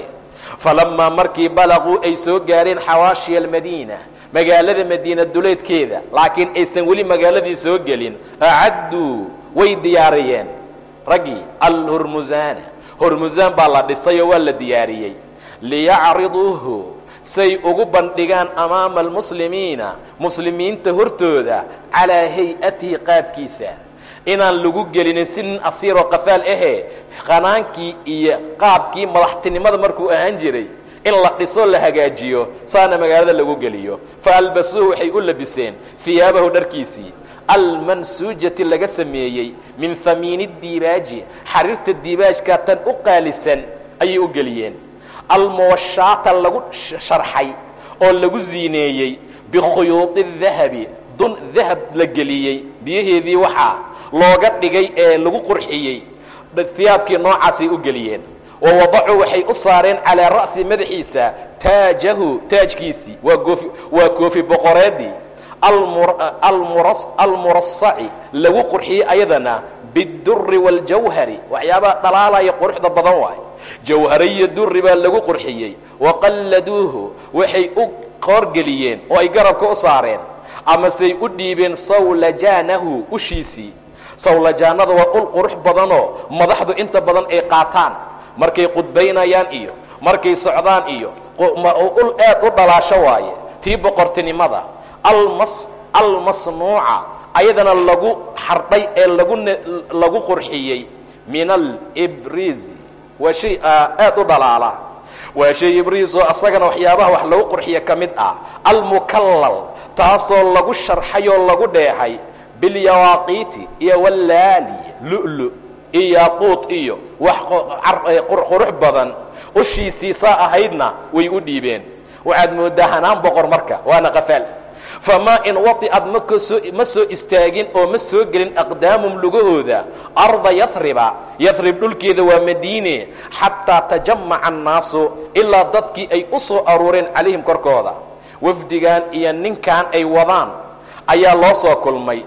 Falamaa markii balaquu ay soo gaareen xawaashiya almadiina magaalada madiina duleedkeeda laakiin aysan weli magaaladii soo gelin acadduu way diyaariyeen. Raggii alhurmusaana hurmusaan baa la dhisayoo waa la diyaariyey. liyacriduuhu say ugu bandhigaan amaama almuslimiina muslimiinta hortooda calaa hay'atihi qaabkiisa. Inaan lagu gelinin si nin asiiroo qafaal ahee qanaankii iyo qaabkii madaxtinimada markuu ahaan jiray in la dhiso la hagaajiyo saana magaalada lagu geliyo. Fa albasuuhu waxay u labiseen hiyaabahu dharkiisii almansuujati laga sameeyey min hamiini diibaaji xariirta diibaajkaa tan u qaalisan ayay u geliyeen. Almuwashaata lagu sharxay oo lagu ziineeyey bikhuyuudi dahabi dun dahab la geliyey. Biyaheedii waxaa looga dhigay ee lagu qurxiyey hiyaabkii noocaasay u geliyeen. Wa wadacuu waxay u saareen calaa ra'si madaxiisa taajahu taajkiisii waa koofi boqoreedii almurasaci lagu qurxiyey ayadana biduri waاljawhari waxyaabaha dhalaalaya quruxda badan waay. Jawhariyo duri baa lagu qurxiyey. Waqalladuuhu waxay u qoorgeliyeen oo ay garabka u saareen. Amasey u dhiibeen sawlajaanahu ushiisii. Sawlajaanada waa ul qurux badanoo madaxdu inta badan ay qaataan. Markay qudbaynayaan iyo markay socdaan iyo ul aad u dhalaasho waaye. Tii boqortinimada almasnuuca ayadana lagu xardhay ee lagu qurxiyey. Min alibrizi waa shay aad u dhalaala. Waa shay ibriis oo asagana waxyaabaha wax lagu qurxiya ka mid ah. Almukallal taasoo lagu sharxay oo lagu dheehay bilyawaaqiiti iyo wallaali lu'lu iyo yaaquut iyo wax qurux badan. Ushiisii saa ahaydna way u dhiibeen. Waxaad moodaa hanaan boqor marka waana qafaal famaa in makasoo ma soo istaagin oo ma soo gelin aqdaamum lugahooda arda yahriba yahrib dhulkeeda waa madiine xataa tajamaca annaasu ilaa dadkii ay u soo aruureen calayhim korkooda wafdigan iyo ninkan ay wadaan ayaa loo soo kulmay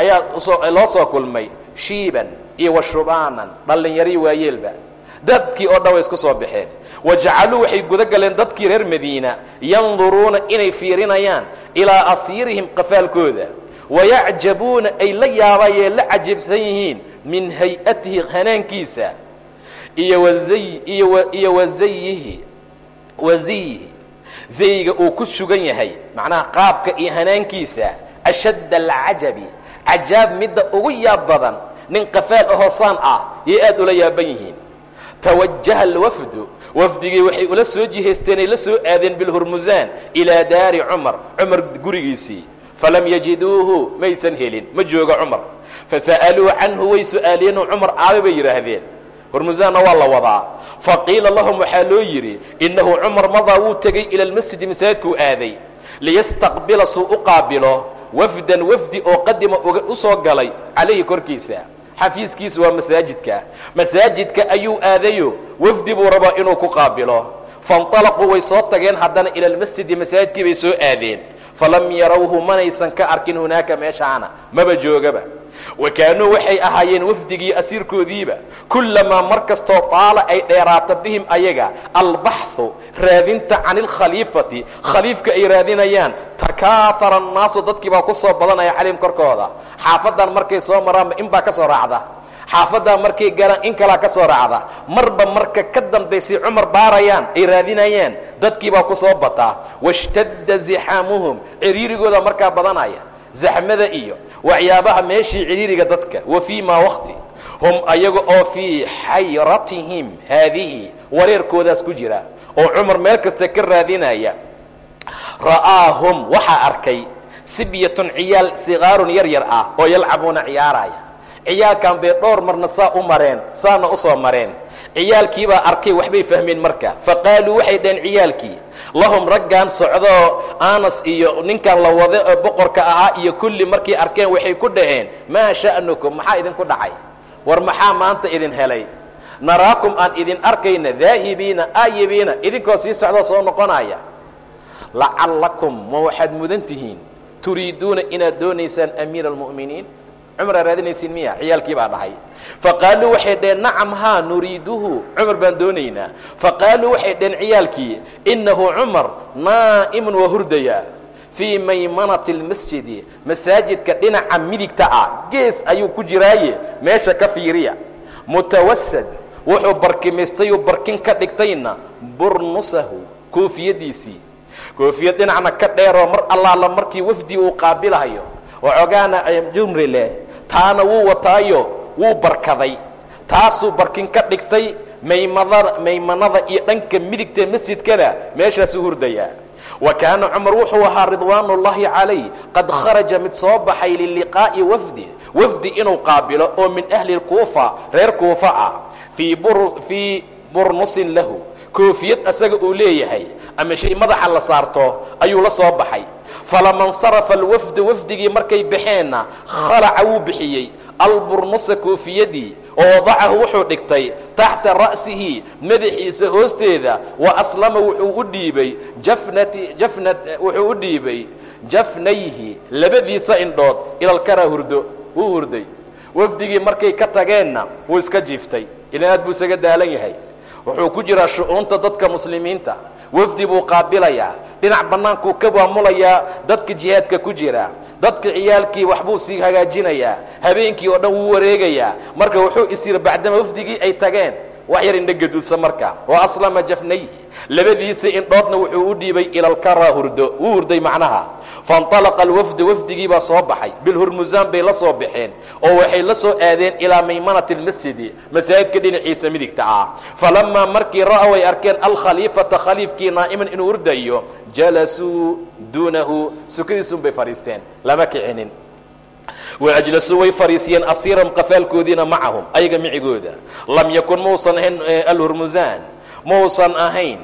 ayaa loo soo kulmay shiiban iyo washubaanan dhallinyari waayeelba dadkii oo dhan way isku soo baxeen wajacaluu waxay guda galeen dadkii reer madiina yanduruuna inay fiirinayaan ilaa asiirihim qafaalkooda. Wayacjabuuna ay la yaabayee la cajabsan yihiin min hay'atihi hanaankiisa iyo wazay iyo wazayihi waziyihi zayiga uu ku sugan yahay macnaha qaabka iyo hanaankiisa ashadd alcajabi cajaab midda ugu yaab badan nin qafaal ahoosaan ah yay aad ula yaaban yihiin. Tawajaha alwafdu wafdigii waxay ula soo jihaysteen ay la soo aadeen bilhurmusaan ilaa daari cumar cumar gurigiisii. Falam yajiduuhu maysan helin ma jooga cumar. Fasa'aluu canhu way su'aaleenoo cumar aabe bay yidhaahdeen. Hurmusaanna waa la wadaa. Faqiila lahum waxaa loo yidhi innahu cumar madaa wuu tegey ila almasjidi masaajidkuu aaday. Liyastaqbila suu u qaabilo wafdan wafdi oo qadima u soo galay calayhi korkiisa xafiiskiisu waa masaajidka. Masaajidka ayuu aadayo wafdi buu rabaa inuu ku qaabilo. Fainطalaquu way soo tageen haddana ila almasjidi masaajidkii bay soo aadeen. Falam yarawhu manaysan ka arkin hunaaka meeshaana. Maba joogaba wa kaanuu waxay ahaayeen wafdigii asiirkoodiiba. Kullamaa mar kastoo taala ay dheeraato bihim ayaga albaxu raadinta can alkhaliifati khaliifka ay raadinayaan takaafara annaasu dadkii baa ku soo badanaya calayhim korkooda. Xaafadan markay soo maraanba in baa ka soo raacda. Xaafadaa markay galaan in kalaa ka soo raacda. Marba marka ka dambaysay cumar baarayaan ay raadinayaan dadkii baa ku soo bataa. Washtadda zixaamuhum ciriirigooda markaa badanaya. Zaxmada iyo waxyaabaha meeshii ciriiriga dadka wa fii maa wakti hum ayaga oo fii xayratihim haadihi wareerkoodaas ku jira oo cumar meel kasta ka raadinaya ra'aahum waxaa arkay sibyatun ciyaal sigaarun yar yar ah oo yalcabuuna ciyaaraya ciyaalkan bay dhowr marna saa u mareen saana u soo mareen. Ciyaalkiibaa arkay waxbay fahmeen marka. Faqaaluu waxay dhaheen ciyaalkii lahum raggan socdoo anas iyo ninkan la wada oo boqorka ahaa iyo kulli markay arkeen waxay ku dhaheen maa sha'nukum? Maxaa idinku dhacay? War maxaa maanta idin helay? Naraakum aan idin arkayna daahibiina aayibiina idinkoo sii socdoo soo noqonaya. Lacallakum ma waxaad mudan tihiin? Turiiduuna inaad doonaysaan amiira almu'miniin? Cumraa raadinaysiin miya ciyaalkii baa dhahay faqaaluu waxay dhaheen nacam haa nuriiduhu. Cumar baan doonaynaa. Faqaaluu waxay dhaheen ciyaalkii innahu cumar naa'imun waa hurdayaa fii maymanati almasjidi masaajidka dhinaca midigta ah gees ayuu ku jiraaye meesha ka fiiriya. Mutawasad wuxuu barkimaystayuu barkin ka dhigtayna burnusahu koofiyadiisii. Koofiyad dhinacna ka dheeroo mar allaala markii wafdi uu qaabilahayo. Waxoogaana jumri leh taana wuu wataayo wuu barkaday. Taasuu barkin ka dhigtay maymada maymanada iyo dhanka midigta masjidkana meeshaasuu hurdayaa. Wa kaana cumar wuxuu ahaa ridwaan ullaahi calayh qad kharaja mid soo baxay liliqaa'i wafdi wafdi inuu qaabilo oo min ahli kuufa reer kuufa ah fii burnusin lahu. Koofiyad asaga uu leeyahay ama shay madaxa la saarto ayuu la soo baxay. Falama insarafa alwafdu wafdigii markay baxeenna khalaca wuu bixiyey alburnusa koofiyadii oo wadacahu wuxuu dhigtay taxta ra'sihi madaxiisa hoosteeda wa aslama wuxuu u dhiibay wuxuu u dhiibay jafnayhi labadiisa indhood ilalkara hurdo wuu hurday. Wafdigii markay ka tageenna wuu iska jiiftay. Ilan aad buu isaga daalan yahay. Wuxuu ku jiraa shu-uunta dadka muslimiinta. Wafdi buu qaabilayaa. Dhinac bannaankuu ka maamulayaa dadka jihaadka ku jira dadka ciyaalkii waxbuu sii hagaajinayaa habeenkii oo dhan wuu wareegayaa. Marka wuxuu isyiri bacdama wafdigii ay tageen wax yar indhogaduudsa marka. Wa aslama jafnayhi. Labadiisa indhoodna wuxuu u dhiibay ilalkaraa hurdo wuu hurday macnaha. Fainalaqa alwafdu wafdigii baa soo baxay. Bilhurmuzaan bay la soo baxeen oo waxay la soo aadeen ilaa maymanati almasjidi masaajidka dhinaciisa midigta ah. Falamaa markii ra'ow ay arkeen alkhaliifata khaliifkii naa'iman inuu hurdayo jalasuu duunahu sukadiisun bay fadhiisteen lama kicinin waajlasuu way fadhiisiyeen asiiran qafaalkoodiina macahum ayaga micigooda lam yakun mausan ahayn alhurmusaan mausan ahayn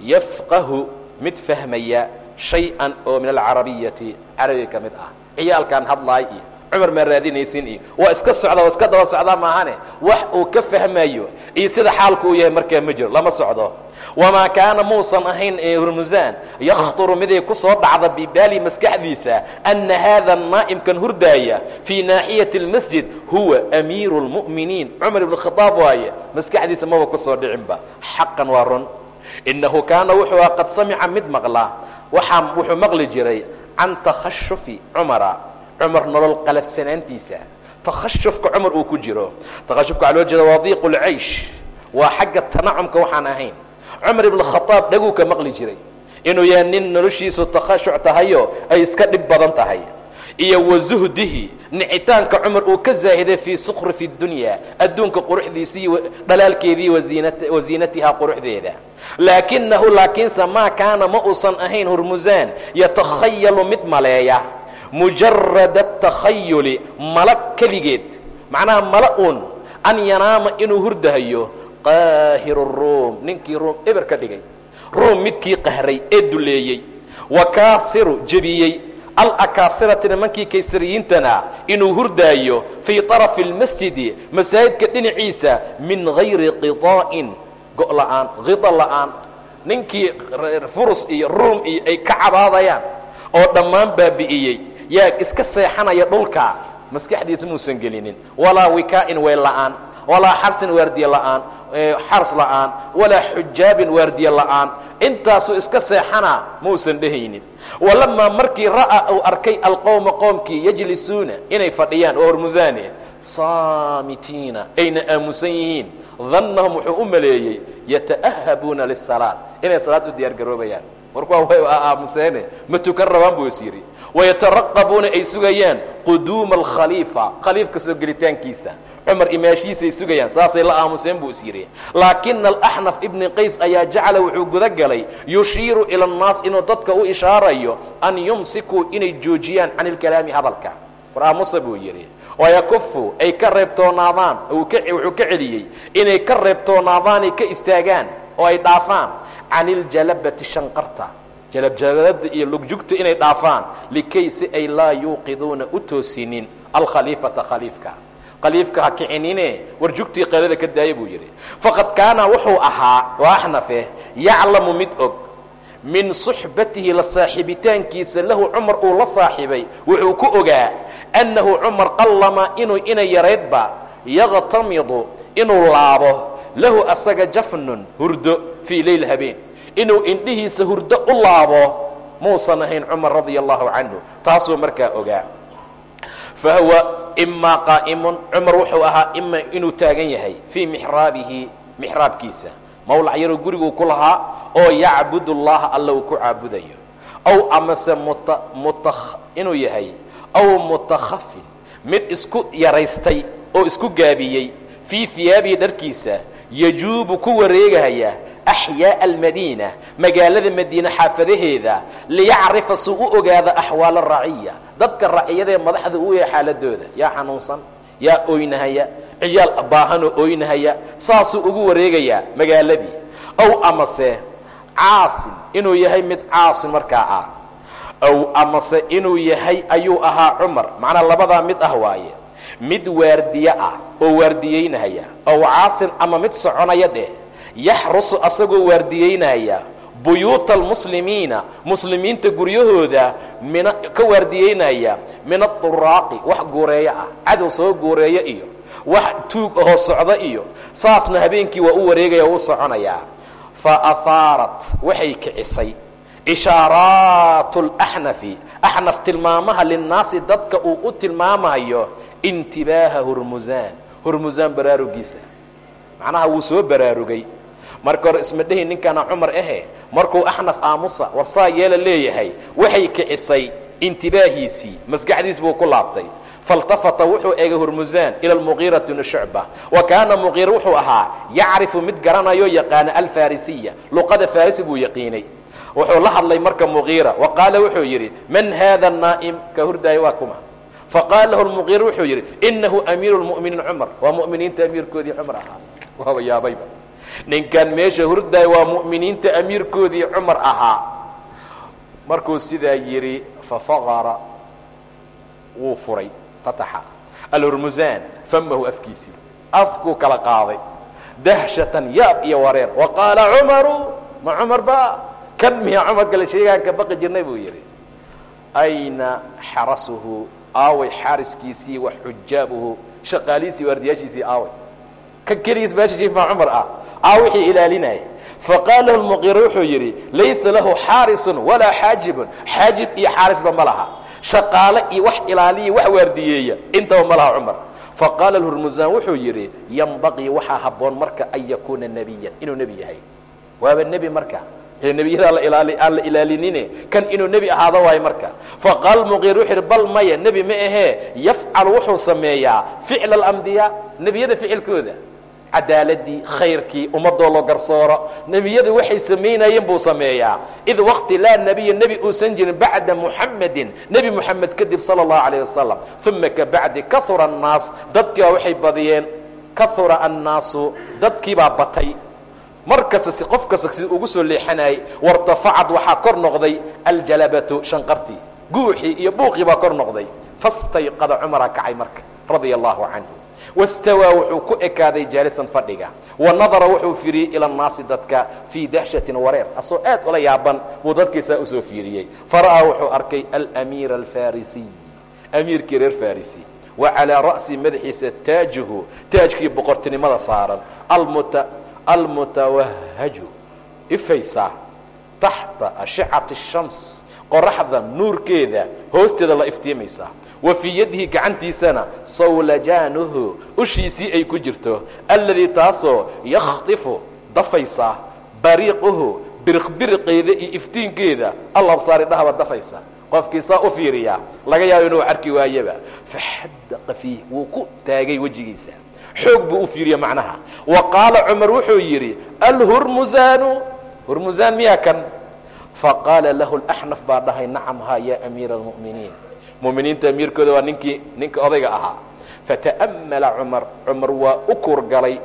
yafqahu mid fahmaya shay-an oo min alcarabiyati carabiga ka mid ah ciyaalkaan hadlaay iyo cumar maa raadinaysin iyo waa iska socda waa iska daba socdaa maahane wax uu ka fahmayo iyo sida xaalku uu yahay markaa ma jiro lama socdo wamaa kaana muusan ahayn hurmusaan yakhturu miday ku soo dhacda bibaali maskaxdiisa ana haada naa'imkan hurdaaya fii naaxiyati اlmasjid huwa amiiru اlmu'miniin cumar ibn khadaab waaye maskaxdiisa maba ku soo dhicinba xaqan waa run inahu kaana wuxuu a qad samica mid maqla waxaa wuxuu maqli jiray can takhashufi cumara cumar nolol qalafsanaantiisa takhashufka cumar uu ku jiro takhashufka waxaa loo jeeda waa diiqu lcaysh waa xagga tanacumka waxaan ahayn cumar ibn khadaab dhaguu ka maqli jiray. Inuu yahay nin noloshiisu takhashuc tahayo ay iska dhib badan tahay. Iyo wa zuhdihi nicitaanka cumar uu ka zaahiday fii sukhrifi dunya adduunka quruxdiisii dhalaalkeedii wa ziinatihaa quruxdeeda. Laakinahu laakiinse maa kaana ma uusan ahayn hurmusaan yatakhayalu mid maleeya. Mujarada takhayuli mala keligeed. Macnaha mala uun an yanaama inuu hurdahayo qaahiru ruum. Ninkii ruum eber ka dhigay. Ruum midkii qahray ee duleeyey. Wa kaasiru jebiyey. Alakaasirati nimankii kaysariyiintana inuu hurdaayo fii طarafi اlmasjidi masaajidka dhinaciisa min gayri qidaa'in go' la'aan hida la'aan ninkii furus iyo ruum iyo ay ka cabaadayaan oo dhammaan baabi'iyey. Yaa iska seexanaya dhulka maskaxdiisa muusan gelinin. Walaa wikaa'in weyl la'aan. Walaa xarsin waardiye la'aan xars la'aan walaa xujaabin waardiye la'aan. Intaasuu iska seexana muusan dhehaynin walamaa markii ra'aa uu arkay alqowma qoomkii yajlisuuna inay fadhiyaan oo hormusaane saamitiina ayna aamusan yihiin. Dannahum wuxuu u maleeyey yata'ahabuuna lisalaad inay salaad u diyaar garoobayaan. Warkuwaa way aamuseene ma tukan rabaan buu is yidhi. Wayataraqabuuna ay sugayaan quduuma alkhaliifa khaliifka soo gelitaankiisa cumar imaashihiisay sugayaan saasay la aamuseen buu is yidhi laakina alaxnaf ibni qays ayaa jacala wuxuu guda galay yushiiru ila annaas inuu dadka u ishaarayo an yumsikuu inay joojiyaan can ilkalaami hadalka. War aamusa buu yidhi wayakufu ay ka reebtoonaadaan wuxuu ka celiyey inay ka reebtoonaadaanay ka istaagaan oo ay dhaafaan can iljalabati shanqarta. Jalabjalabda iyo lugjugta inay dhaafaan likay si ay laa yuuqiduuna u toosinin alkhaliifata khaliifka khaliifka ha kicinine war jugtii qaylada ka daaya buu yidhi. Faqad kaana wuxuu ahaa axnafe yaclamu mid og min suxbatihi la saaxiibitaankiisa lahu cumar uu la saaxiibay wuxuu ku ogaa annahu cumar qallama inuu inay yaraydba yaqtamidu inuu laabo lahu asaga jafnun hurdo fii leyl habeen. Inuu indhihiisa hurdo u laabo muusan ahayn cumar radia allahu canhu taasuu markaa ogaa imaa qaa'imun cumar wuxuu ahaa ima inuu taagan yahay fii mixraabihi mixraabkiisa mawlac yaroo guriguu ku lahaa oo yacbud allaha alla uu ku caabudayo. Aw amase inuu yahay aw mutakhafin mid isku yaraystay oo isku gaabiyey. Fii hiyaabihi dharkiisa yajuubu ku wareegahaya axyaaءa almadiina magaalada madiine xaafadaheeda liyacrifa suu u ogaado axwaala raciya dadka raciyadaee madaxda u yahay xaaladooda yaa xanuunsan yaa ooynahaya ciyaal baahanoo ooynahaya saasuu ugu wareegayaa magaaladii ow amase caasin inuu yahay mid caasin markaa ah ow amase inuu yahay ayuu ahaa cumar macnaa labadaa mid ah waaye mid waardiye ah oo waardiyeynahaya ow caasin ama mid soconaya dheh yaxrusu asagoo waardiyeynaya buyuuta almuslimiina muslimiinta guryahooda min ka waardiyeynaya min aduraaqi wax guureeyo ah cadow soo guureeyo iyo wax tuug ahoo socdo iyo saasna habeenkii waa u wareegaya u soconayaa. Fa ahaarat waxay kicisay. Ishaaraatu laxnafi axnaf tilmaamaha linnaasi dadka uu u tilmaamayo intibaaha hurmusaan hurmusaan baraarugiisa macnaha wuu soo baraarugay marka hore isma dhehi ninkaana cumar ahe markuu axnaf aamusa warsaa yeela leeyahay waxay kicisay intibaahiisii maskaxdiis buu ku laabtay. Faltafata wuxuu eegay hurmusaan ila lmuqiirati bni shucba. Wa kaana muqiira wuxuu ahaa yacrifu mid garanayo yaqaana alfarisiya luqada farisi buu yaqiinay. Wuxuu la hadlay marka muqiira wa qaala wuxuu yidhi man hada naa'im ka hurdaayo waa kuma. Faqaala lahu lmuqiira wuxuu yidhi inahu amiiru lmu'miniin cumar. Waa mu'miniinta amiirkoodii cumar ahaa. Waaba yaabayba ninkan meesha hurdaaya waa mu'miniinta amiirkoodii cumar ahaa. Markuu sidaa yidhi fafaqara wuu furay fataxa. Alhurmusaan famahu afkiisii afkuu kala qaaday. Dahshatan yaab iyo wareer. Wa qaala cumaru ma cumar ba? Kan miya cumarka la sheegaan ka baqi jirnay buu yidhi ayna xarasuhu aaway xaariskiisii wa xujaabuhu shaqaalihiisii waardiyaashiisii aaway. Kan keligiis meesha jiifmaa cumar ah wixii ilaalinaya faqaala lahu lmuqiira wuxuu yidhi laysa lahu xaarisun walaa xaajibun. Xaajib iyo xaarisba ma laha. Shaqaale iyo wax ilaaliya wax waardiyeeya intaba ma laha cumar. Faqaala hurmusaan wuxuu yidhi yambaqii waxaa habboon marka an yakuuna nebiyan inuu nebi yahay. Waaba nebi marka. Nebiyada aan la ilaalinine kan inuu nebi ahaado waayo marka. Faqaala muqiir wuxuu yidhi bal maya nebi ma ahee. Yafcalu wuxuu sameeyaa ficla alambiyaa nebiyada ficilkooda cadaaladii khayrkii ummadoo loo garsooro. Nebiyadu waxay samaynayeen buu sameeyaa. Id waqti laa nebiya nebi uusan jirin bacda muxamedin nebi moxamed kadib sala allahu alayh wasalam uma kabacdi kahura annaas dadkiibaa waxay badiyeen kahura annaasu dadkiibaa batay. Mar si qof kasta si ugu soo leexanayay wartafacad waxaa kor noqday aljalabatu shanqartii guuxii iyo buuqii baa kor noqday. Fastayqada cumara kacay marka radia allahu canhu wastawaa wuxuu ku ekaaday jaalisan fadhiga wa nadara wuxuu fiiriyey ila annaasi dadka fii dahshatin wareer asoo aad ula yaaban buu dadkiisaa u soo fiiriyey fara'aa wuxuu arkay alamiira alfarisiy amiirkii reer farisi wa calaa ra'si madaxiisa taajuhu taajkii boqortinimada saaran almuta almutawahaju ifaysa taxta ashicati shams qoraxda nuurkeeda hoosteeda la iftiimaysa wa fii yadihi gacantiisana sawlajaanuhu ushiisii ay ku jirto alladii taasoo yakhtifu dafaysa bariiquhu biriqbiriqeeda iyo iftiinkeeda alabsaari dhahaba dafaysa. Qofkii saa u fiiriya laga yaabo inuu arki waayaba. Faxadaqa fiih wuu ku taagay wejigiisa. Xoog buu u fiiriye macnaha. Wa qaala cumar wuxuu yidhi alhurmusaanu hurmusaan miyaa kan? Faqaala lahu laxnaf baa dhahay nacam ha ya amiira almu'miniin muminiinta amiirkooda waa ninkii ninka odayga ahaa. Fata'ammala cumar cumar waa u kurgalay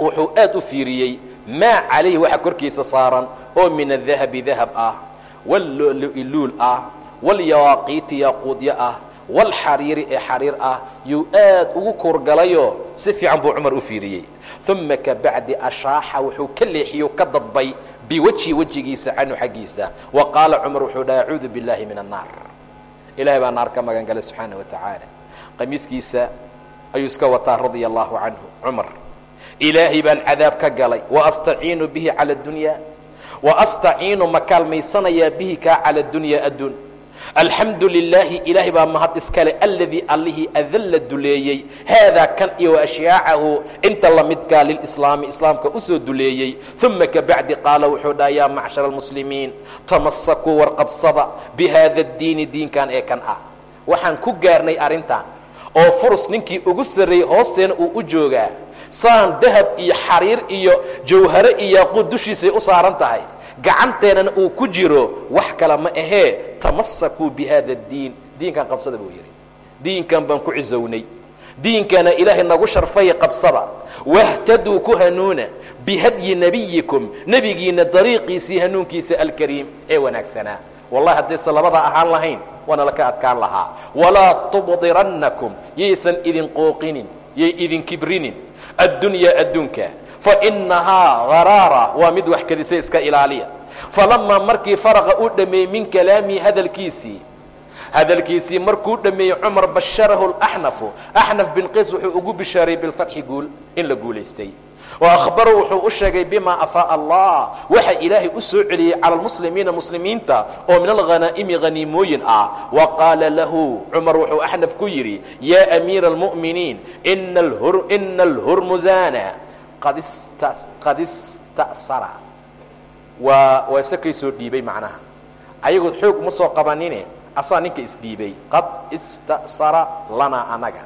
wuxuu aad u fiiriyey maa calayhi waxa korkiisa saaran oo min adahabi dahab ah wallluul ah walyawaaqiiti yaaquudyo ah walxariiri ee xariir ah yuu aad ugu kurgalayoo si fiican buu cumar u fiiriyey. Uma kabacdi ashaaxa wuxuu ka leexiyey ka dadbay biwajhi wejigiisa canhu xaggiisa. Wa qaala cumar wuxuu dhaha acuudu biاllahi min annaar ilahay baa naar ka magan galay subxaana wa tacaala. Qamiiskiisa ayuu iska wataa radia allahu canhu cumar. Ilaahay baan cadaab ka galay. Waastaciinu bihi cala dunya waastaciinu ma kaalmaysanayaa bihi kaa cala dunya adduun alxamdu lilaahi ilaahay baa mahad iskale alladii allihii adalla duleeyey. Haadaa kan iyo waashyaacahu inta lamidkaa lilislaami islaamka u soo duleeyey. Uma kabacdi qaala wuxuu dhaha yaa macshara almuslimiin tamasakuu warqabsada bihaada diini diinkan ee kan ah. Waxaan ku gaarnay arrintan oo furus ninkii ugu sarreeyey hoosteena uu u joogaa saan dahab iyo xariir iyo jawhare iyo yaaquud dushiisay u saaran tahay gacanteennana uu ku jiro wax kale ma ahee tamasakuu bi hada diin. Diinkan qabsada buu yidhi. Diinkan baan ku cisownay diinkana ilaahay nagu sharfay qabsada. Wahtaduu ku hanuuna bihadyi nebiyikum nebigiina dariiqiisii hanuunkiisa alkariim ee wanaagsanaa. Wallahi haddayse labada ahaan lahayn waana laka adkaan lahaa. Walaa tubdirannakum yaysan idin qooqinin yay idin kibrinin. Addunyaa adduunka fainahaa haraara waa mid wax kadisa iska ilaaliya. falamaa markii faraqa uu dhammeeyey min kalaamihi hadalkiisii hadalkiisii markuu dhammeeyey cumar basharahu laxnafu axnaf bin qays wuxuu ugu bishaaray bilfatxi guul in la guulaystay wa akhbaru wuxuu u sheegay bima afaa'a allah waxa ilaahay u celiyey cala almuslimiina muslimiinta oo min alghanaa'imi haniimooyin ah wa qaala lahu cumar wuxuu axnaf ku yidhi yaa amiira almu'miniin ina alhurmusana qad ista'sara waa waa isakay soo dhiibay macnaha. Ayagoo xoog uma soo qabanine asaa ninka isdhiibay. Qad ista'sara lanaa anaga.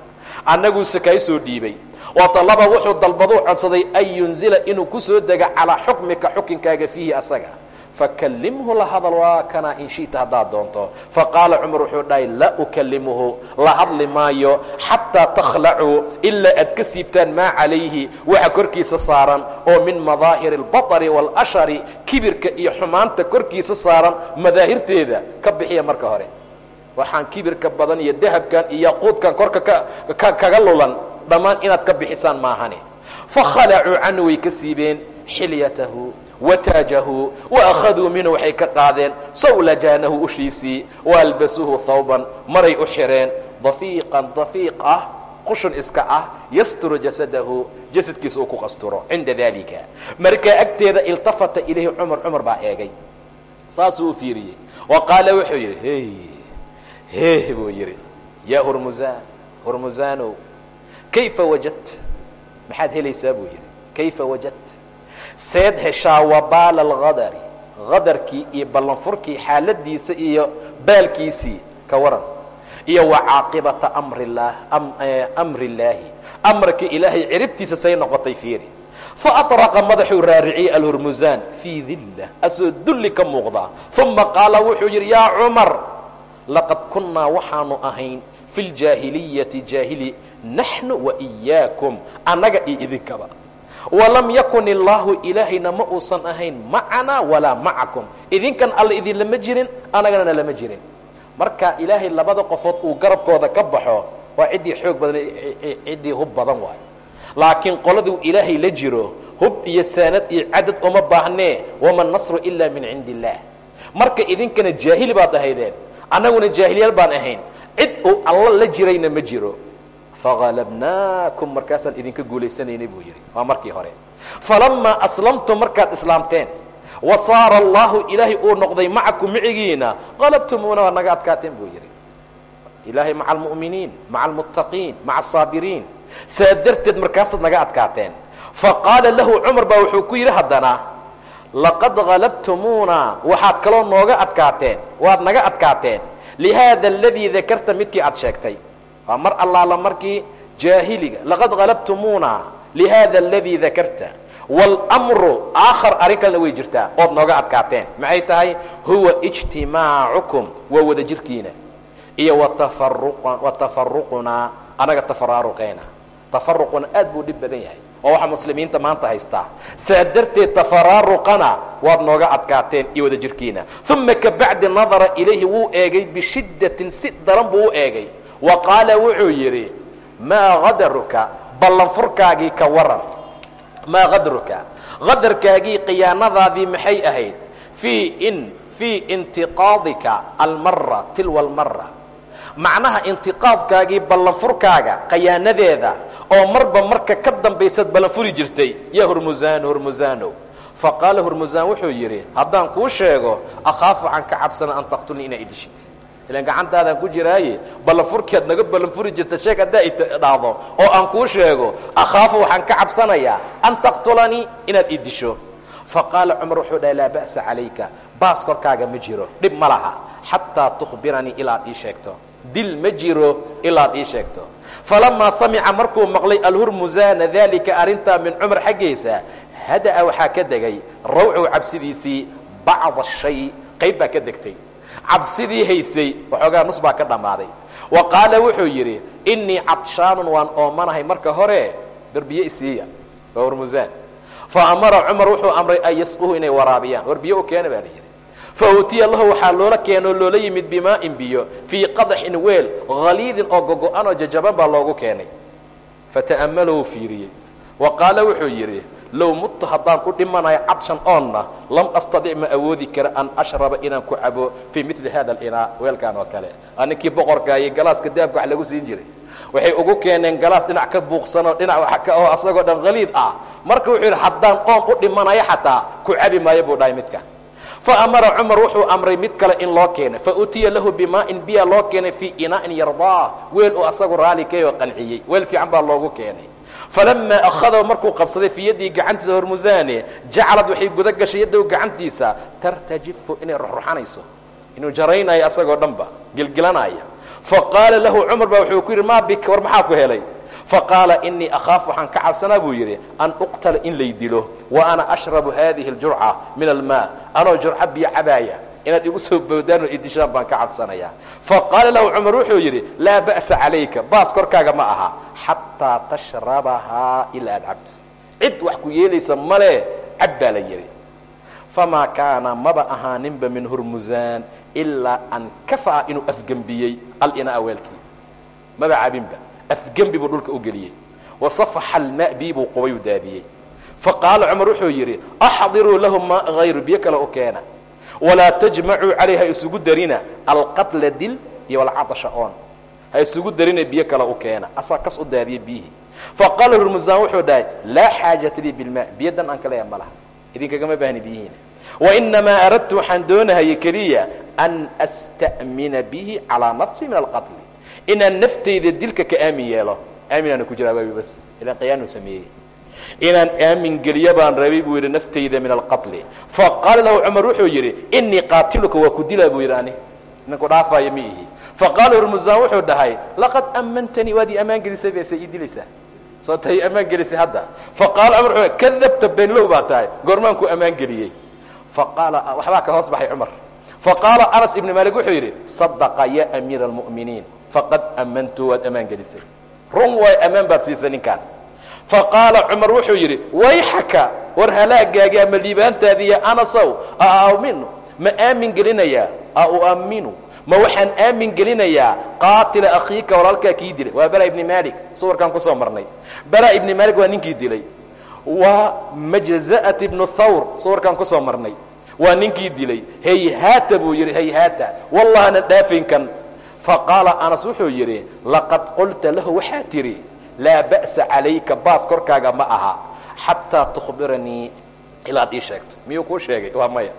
Annaguuse kaa soo dhiibay. Wa talaba wuxuu dalbaduu codsaday an yunzila inuu ku soo dega calaa xukmika xukinkaaga fiihi asaga fakallimhu la hadal waa in shi'ta haddaad doonto. Faqaala cumar wuxuu dhahay laa ukallimuhu la hadli maayo xataa takhlacuu ilaa aad ka siibtaan maa calayhi waxa korkiisa saaran oo min madaahiri albatari waalashari kibirka iyo xumaanta korkiisa saaran madaahirteeda ka bixiya marka hore. Waxaan kibirka badan iyo dahabkan iyo yaquudkan korka ka kaga lulan dhammaan inaad ka bixisaan maahane fakhalacuu canhu way ka siibeen xilyatahu wataajahu waakhaduu minhu waxay ka qaadeen sawlajaanahu ushiisii waalbasuuhu thawban maray u xidheen dafiiqan dafiiq ah qushun iska ah yasturu jasadahu jasadkiisa uu ku qasturo cinda dalika markaa agteeda iltafata ilayhi cumar cumar baa eegay. Saasuu u fiiriyey. Wa qaala wuxuu yidhi hey heh buu yidhi yaa hurmusaan hurmusaanow kayfa wajadt maxaad helaysaa buu yidhi kayfa wajadt seed heshaa wabaala alghadari hadarkii iyo ballanfurkii xaaladiisa iyo baalkiisii ka waran. Iyo wa caaqibata amri illaahi amarka ilaahay ciribtiisa say noqotay fiiri. Faaطraqa madaxuu raariciyey alhurmusaan fii dilla asoo dulli ka muuqdaa uma qaala wuxuu yidhi yaa cumar laqad kunnaa waxaanu ahayn fi ljaahiliyati jaahili naxnu waإiyaakum annaga iyo idinkaba walam yakun illaahu ilaahayna ma uusan ahayn macanaa walaa macakum idinkan alla idinlama jirin annagana lama jirin. Marka ilaahay labada qofood uu garabkooda ka baxo waa ciddii xoog badan ciddii hub badan waayo. Laakiin qoladuu ilaahay la jiro hub iyo saanad iyo cadad uma baahnee wama nasru ilaa min cindi illaah marka idinkana jaahili baad ahaydeen annaguna jaahiliyaal baan ahayn cid uu alla la jirayna ma jiro fahalabnaakum markaasaan idinka guulaysanaynay buu yidhi. Waa markii hore. Falamaa aslamtum markaad islaamteen wa saara allahu ilaahay uu noqday macakum micigiina qalabtumuuna waa naga adkaateen buu yidhi. Ilaahay maca almu'miniin maca almuttaqiin maca asaabiriin saa darteed markaasaad naga adkaateen. Faqaala lahu cumar baa wuxuu ku yidhi haddana laqad halabtumuuna waxaad kaloo nooga adkaateen waad naga adkaateen. Lihaada aladii dakarta midkii aad sheegtay waa mar allaala markii jaahiliga laqad halabtumuuna lihaada aladii dakarta wاlmru aakhar arrin kalena way jirtaa ood nooga adkaateen. Maxay tahay? Huwa ijtimaacukum waa wada jirkiina. Iyo wa tafaruqunaa tafaraaruqeena. Tafaruquna aad buu dhib badan yahay oo waxaa muslimiinta maanta haystaa. Saa darteed tafaraaruqana waad nooga adkaateen iyo wada jirkiina. Uma kabacdi nadara ilayhi wuu eegay bishiddatin si daran buu u eegay wa qaala wuxuu yidhi maa hadaruka ballanfurkaagii ka waran. Maa hadruka hadarkaagii khiyaanadaadii maxay ahayd? Fii in fii intiqaadika almara tilwa macnaha intiqaadkaagii ballanfurkaaga khiyaanadeeda oo marba marka ka dambaysaad ballanfuri jirtay yaa hurmusaan hurmusaanow faqaala hurmusaan wuxuu yidhi haddaan kuu sheego akhaafu waxaan cabsana an taqtulnii inaa idishid ilaan gacantaadaan ku jiraaye ballanfurkeed naga ballanfuri jirta sheeg haddaa i dhahdo oo aan kuu sheego akhaafu waxaan ka cabsanayaa an taqtulanii inaad i disho. Faqaala cumar wuxuu dhahay laa ba'sa calayka baas korkaaga ma jiro dhib ma laha xataa tukhbiranii ilaad ii sheegto dil ma jiro ilaad ii sheegto. Falamaa samica markuu maqlay alhurmusaana daalika arrintaa min cumar xaggiisa hada'a waxaa ka degay rawcu cabsidiisii bacda shay qayb baa ka degtay cabsidii haysay waxoogaa nus baa ka dhammaaday. Wa qaala wuxuu yidhi innii cadshaanun waan oomanahay marka hore darbiye isiiya waa hurmusaan fa amara cumar wuxuu amray an yasquhu inay waraabiyaan. War biyo u keena baa la yidhi. Fa utiya lahu waxaa loola keenoo loola yimid bimaa'in biyo fii qadaxin weel haliidin oo gogo-an oo jajaban baa loogu keenay. Fata'ammalahu fiiriyey. Wa qaala wuxuu yidhi low mutta haddaan u dhimanayo cadshan oonna lam astadic ma awoodi kara an ashraba inaan ku cabo fii mili hada alinaa weelkan oo kale. Aninkii boqorka iyo galaaska daabka wax lagu siin jiray. Waxay ugu keeneen galaas dhinac ka buuqsanoo dhinac wax ka oo asagoo dhan haliid ah. Marka wuxuu yidhi haddaan oon u dhimanayo xataa ku cabi maayo buu dhahay midka. Fa amara cumar wuxuu amray mid kale in loo keenay. Fa utiya lahu bimaa'in biya loo keenay fii inaa'in yardaa. Weel uu asagu raali kay oo qanciyey. Weel fiican baa loogu keenay falamaa akhadahu markuu qabsaday fii yaddii gacantiisa hormusaane jacalad waxay guda gashay yaddow gacantiisa tartajifu inay ruxruxanayso inuu jaraynayo asagoo dhanba gilgilanaya faqaala lahu cumar baa wuxuu ku yidhi maa bika war maxaa ku helay faqaala inii akhaaf waxaan ka cabsanaa buu yidhi an uqtala in lay dilo wa ana ashrabu hadihi اljurca min almaa anoo jurca biyo cabaaya inaad igu soo boodaan oo idishaan baan ka cabsanayaa. Faqaala lahu cumar wuxuu yidhi laa ba'sa calayka baas korkaaga ma aha xataa tashrabahaa ilaa aad cabto cid wax ku yeelaysa male cab baa la yidhi. Famaa kaana maba ahaaninba min hurmusaan ilaa an kafa'a inuu afgembiyey alinaa weelkii maba cabinba afgembi buu dhulka u geliyey. Wasafaxa almaa bii buu qubayuu daadiyey. Faqaala cumar wuxuu yidhi axdiruu lahu maa hayru biyo kale u keena walaa tajmacuu calayh ha isugu darina alqatla dil iyo alcadasha oon. Ha isugu darina biyo kale u keena. Asaa kas u daadiya biyihii faqaala hurmusaan wuxuu dhahay laa xaajata lii bilmaa biyo dan aan kaleeya ma laha. Idinkagama baahni biyihiina wainamaa aradtu waxaan doonahayay keliya an asta'mina bihi calaa nafsi min alqatli. Inaan naftayda dilka ka aamin yeelo. Aaminaana ku jiraa waabi bas. Ilaan qiyaanu sameeyey inaan aamin geliyo baan rabay buu yidhi naftayda min alqatli. Faqaala lahu cumar wuxuu yidhi inii qaatiluka waa ku dilaa buu yidhi ani ninku dhaafaayo ma ihi. Faqaala hurmusaan wuxuu dhahay laqad ammantanii waad ii ammaan gelisay base ii dilaysaa. Soo tahay ammaan gelisay hadda. Faqaala cumar wuxuu kadabta beenlow baa tahay goormaan ku ammaan geliyey. Faqaala waxbaa ka hoos baxay cumar. Faqaala anas ibni maalik wuxuu yidhi sadaqa ya amiira almu'miniin faqad ammantu waad ammaan gelisay. Run waay ammaan baad siisay ninkaan faqaala cumar wuxuu yidhi wayxaka war halaagaagi ama liibaantaadii ya anasow aaminu ma aamin gelinayaa? A uaminu ma waxaan aamin gelinayaa? Qaatila akhiika walaalkaa kii dilay. Waa bara ibni malik suwarkaan ku soo marnay. Bara ibni malik waa ninkii dilay. Waa majza'at ibnu thawr suwarkaan ku soo marnay. Waa ninkii dilay. Hayhaata buu yidhi hayhaata. Wallahana dhaafinkan. Faqaala anas wuxuu yidhi laqad qulta lahu waxaa tidhi laa ba'sa calayka baas korkaaga ma aha xataa tukhbiranii ilaad ii sheegto. Miyuu kuu sheegay? Waa maya.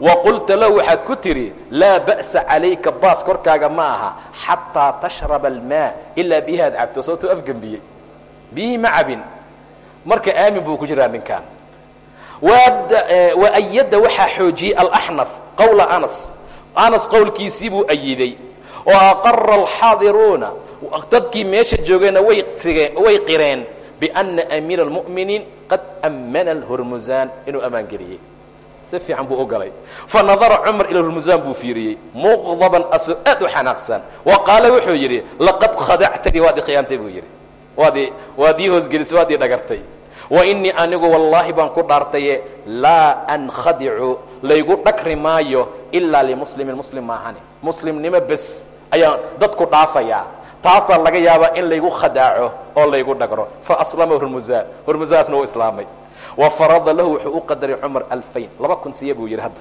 Wa qulta lahu waxaad ku tidhi laa ba'sa calayka baas korkaaga ma aha xataa tashraba almaa ilaa biyahaad cabto sababtuu afgembiyey biyihii ma cabin. Marka aamin buu ku jiraa ninkan wa ayada waxaa xoojiyey alaxnaf qawla anas. Anas qowlkiisii buu ayiday. Oo aqara alxaadiruuna dadkii meesha joogayna way qireen biana amiira almu'miniin qad ammana alhurmusaan inuu ammaan geliyey. Si fiican buu u galay. Fanadara cumar ila hurmusaan buu fiiriyey. Muqdaban asoo aad u xanaaqsan. Wa qaala wuxuu yidhi laqad khadactanii waad khiyaantay buu yidhi. Waad waad ii hoosgelisay waad ii dhagartay. Wa inii anigu wallaahi baan ku dhaartaye laa ankhadicu laygu dhagri maayo ilaa limuslimin. Muslim maahane muslimnimo bes ayaan dadku dhaafayaa taasaa laga yaabaa in laygu khadaaco oo laygu dhagro. Faaslama hurmusaa hurmusaasna uu islaamay. Wa farada lahu wuxuu u qadaray cumar alfayn. Laba kun siya buu yidhi hadda.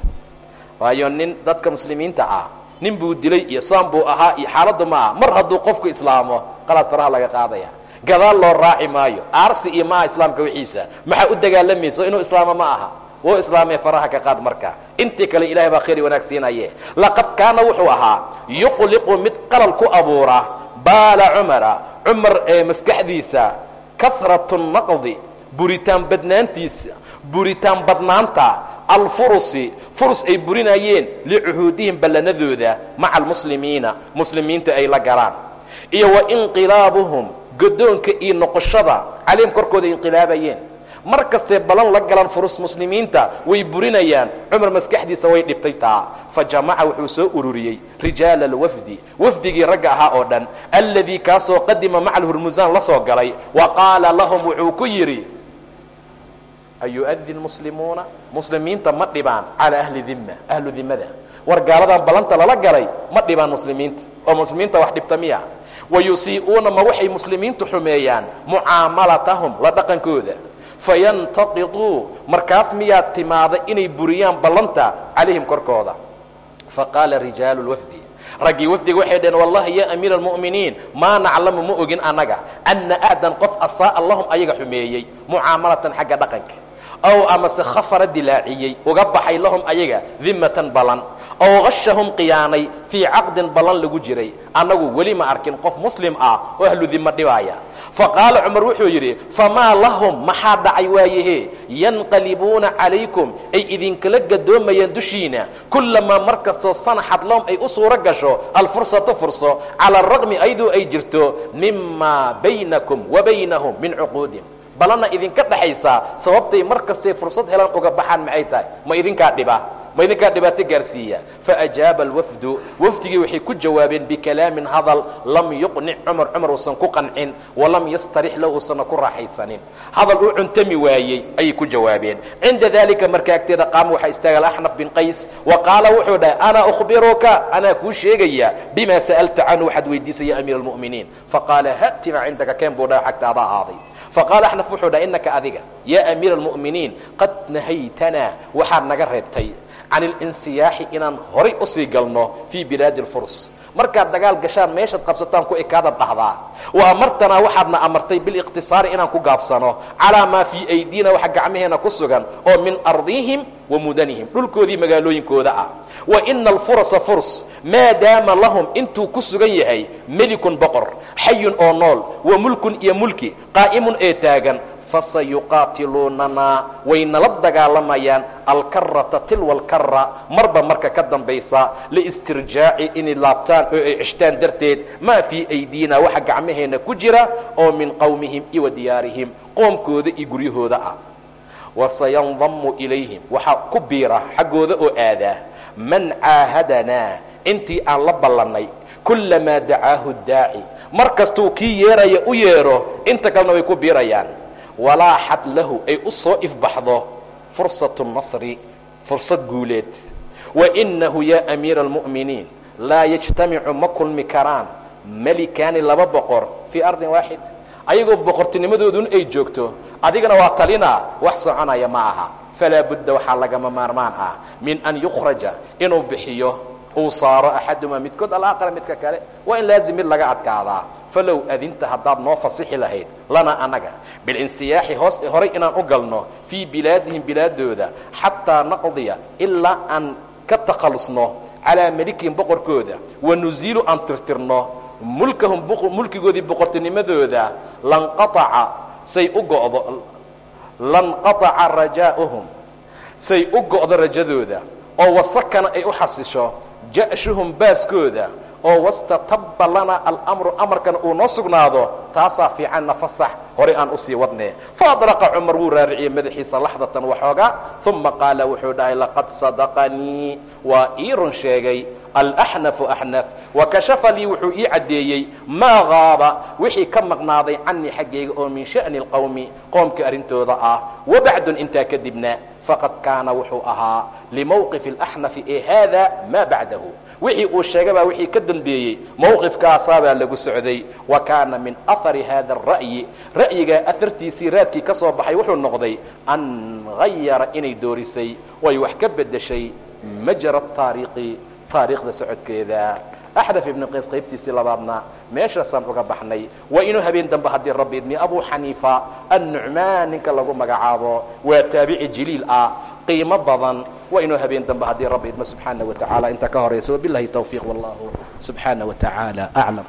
Waayo nin dadka muslimiinta ah nin buu dilay iyo saan buu ahaa iyo xaaladdu ma aha. Mar hadduu qofku islaamo qalaas faraha laga qaadaya. Gadaal loo raaci maayo. Aarsi iyo maaha islaamka wixiisa. Maxaa u dagaalamayso inuu islaamo ma aha? Wou islaamee faraha ka qaad marka. Intii kale ilahay baa khayr wanaag siinaye laqad kaana wuxuu ahaa yuqliqu mid qalal ku abuura baala cumara. Cumar ee maskaxdiisa kahratu naqdi buritaan badnaantiisa buritaan badnaanta alfurusi. Furus ay burinayeen licuhuudihim ballanadooda maca almuslimiina. Muslimiinta ay la galaan. Iyo wa inqilaabuhum godoonka iyo noqoshada. Calayhim korkooda inqilaabayeen mar kastee ballan la galaan furus muslimiinta way burinayaan. Cumar maskaxdiisa way dhibtay taa fa jamaca wuxuu soo ururiyey rijaala alwafdi. Wafdigii ragga ahaa oo dhan alladii kaasoo qadima maca alhurmusaan la soo galay wa qaala lahum wuxuu ku yidhi ayu'addi lmuslimuuna muslimiinta ma dhibaan calaa ahli dimma ahlu dimmada war gaaladan ballanta lala galay ma dhibaan muslimiinta. Oo muslimiinta wax dhibta miya. Wayusii'uuna ma waxay muslimiintu xumeeyaan mucaamalatahum la dhaqankooda fayantaqiduu markaas miyaa timaada inay buriyaan ballanta calayhim korkooda. Faqaala rijaalu lwafdi raggii wafdiga waxay dhaheen wallahi ya amiira almu'miniin maa naclamu ma ogin annaga anna aadan qof asaa'a lahum ayaga xumeeyey mucaamalatan xagga dhaqanka. Ow amase khafara dilaaciyey uga baxay lahum ayaga dimmatan ballan. Ow qashahum khiyaanay fii caqdin ballan lagu jiray. Annagu weli ma arkin qof muslim ah oo ahlu dimmo dhibaaya faqaala cumar wuxuu yidhi famaa lahum? Maxaa dhacay waayahe yanqalibuuna calaykum. Ay idinkala gadoomayaan dushiina. Kullamaa mar kastoo sanaxad lahum ay u suuro gasho alfursatu furso cala araqmi ayadoo ay jirto mimaa baynakum wa baynahum min cuquudin. Balana idinka dhaxaysaa sababtay mar kastay fursad helaan uga baxaan maxay tahay? Ma idinkaa dhiba ma idinkaa dhibaato gaarsiiya faajaaba alwafdu. Wafdigii waxay ku jawaabeen bikalaamin hadal lam yuqnic cumar cumar uusan ku qancin walam yastarix lahu uusanna ku raaxaysanin. Hadal uu cuntami waayey ayay ku jawaabeen. Cinda dalika marka agteeda qaama waxaa istaaga alaxnaf bin qays wa qaala wuxuu dhahay ana ukhbiruka? Anaa kuu sheegaya bima sa'alta canhu? Waxaad weydiisay ya amiira almu'miniin faqaala hatima cindaka keen buu dhahay xagtaada ahaaday faqaala axnaf wuxuu dhahay innaka adiga yaa amiira almu'miniin qad nahaytanaa. Waxaad naga reebtay can alinsiyaaxi inaan horay u sii galno fii bilaadi alfurs. Markaad dagaal gashaan meeshaad qabsataan ku ekaada dhahdaa. Wa amartanaa waxaadna amartay biliqtisaari inaan ku gaabsano calaa maa fii aydiina waxa gacmaheena ku sugan oo min ardihim wa mudanihim dhulkoodii magaalooyinkooda ah. Wa ina alfurasa furs maadaama lahum intuu ku sugan yahay melikun boqor xayun oo nool wa mulkun iyo mulki qaa'imun ee taagan fasayuqaatiluunanaa way nala dagaalamayaan alkarata tilwa alkara marba marka ka dambaysa liistirjaaci inay laabtaan oo ay ceshtaan darteed maa fii aydiina waxa gacmaheena ku jira oo min qowmihim iyo wa diyaarihim qoomkooda iyo guryahooda ah wasayandamu ilayhim waxaa ku biira xaggooda oo aadaa man caahadanaa intii aan la ballannay kullamaa dacaahu daaci mar kastuu kii yeeraya u yeedho inta kalena way ku biirayaan walaaxad lahu ay u soo ifbaxdo fursatu nasri fursad guuleed. Wainahu yaa amiira almu'miniin laa yajtamicu ma kulmi karaan melikaani laba boqor fii ardin waaxid. Ayagoo boqortinimadoodun ay joogto adigana waa talinaa wax soconaya ma aha. Falaa budda waxaa lagama maarmaan ah min an yukhraja inuu bixiyo uu saaro axadumaa midkood alaaqara midka kale. Waa in laazim mid laga adkaadaa falow adinta haddaad noo fasixi lahayd lana annaga bilinsiyaaxi hoos horay inaan u galno fii bilaadihim bilaadooda xataa naqdiya ilaa aan ka takhallusno calaa melikihim boqorkooda. Wa nuziilu aan tirtirno mulkahum mulkigoodii boqortinimadooda lanqaaca say u go'do lanqataca rajaa'uhum say u go'do rajadooda. Oo wasakana ay u xasisho ja'shuhum baaskooda oo wastatabba lana alamru amarkana uu noo sugnaado taasaa fiicanna fasax horay aan u sii wadnee. Faadraqa cumar wuu raariciyey madaxiisa laxdatan waxoogaa uma qaala wuxuu dhahay laqad sadaqanii. Waa ii run sheegay alaxnafu axnaf. Wakashafa lii wuxuu ii caddeeyey maa qaaba wixii ka maqnaaday canii xaggayga oo min sha'ni alqowmi qoomka arrintooda ah. Wabacdun intaa kadibna faqad kaana wuxuu ahaa limawqifi alaxnafi ee haada maa bacdahu wixii uu sheegay baa wixii ka dambeeyey. Mawqifkaasaabaa lagu socday. Wa kaana min ahari hada ara'yi ra'yigaa ahartiisii raadkii ka soo baxay wuxuu noqday an hayara inay doorisay. Way wax ka beddeshay majra taariiqi taariikhda socodkeeda. Axdaf ibnu qays qaybtiisii labaadna meeshaasaan uga baxnay waa inuu habeen dambe haddii rabbi idmi abu xaniifa annucmaan ninka lagu magacaabo waa taabici jiliil ah qiimo badan. Waa inuu habeen dambe haddii rabbi idmo subxaana wa tacaala inta ka horaysa wabilahi towfiiq wallahu subxaana wa tacaala aclam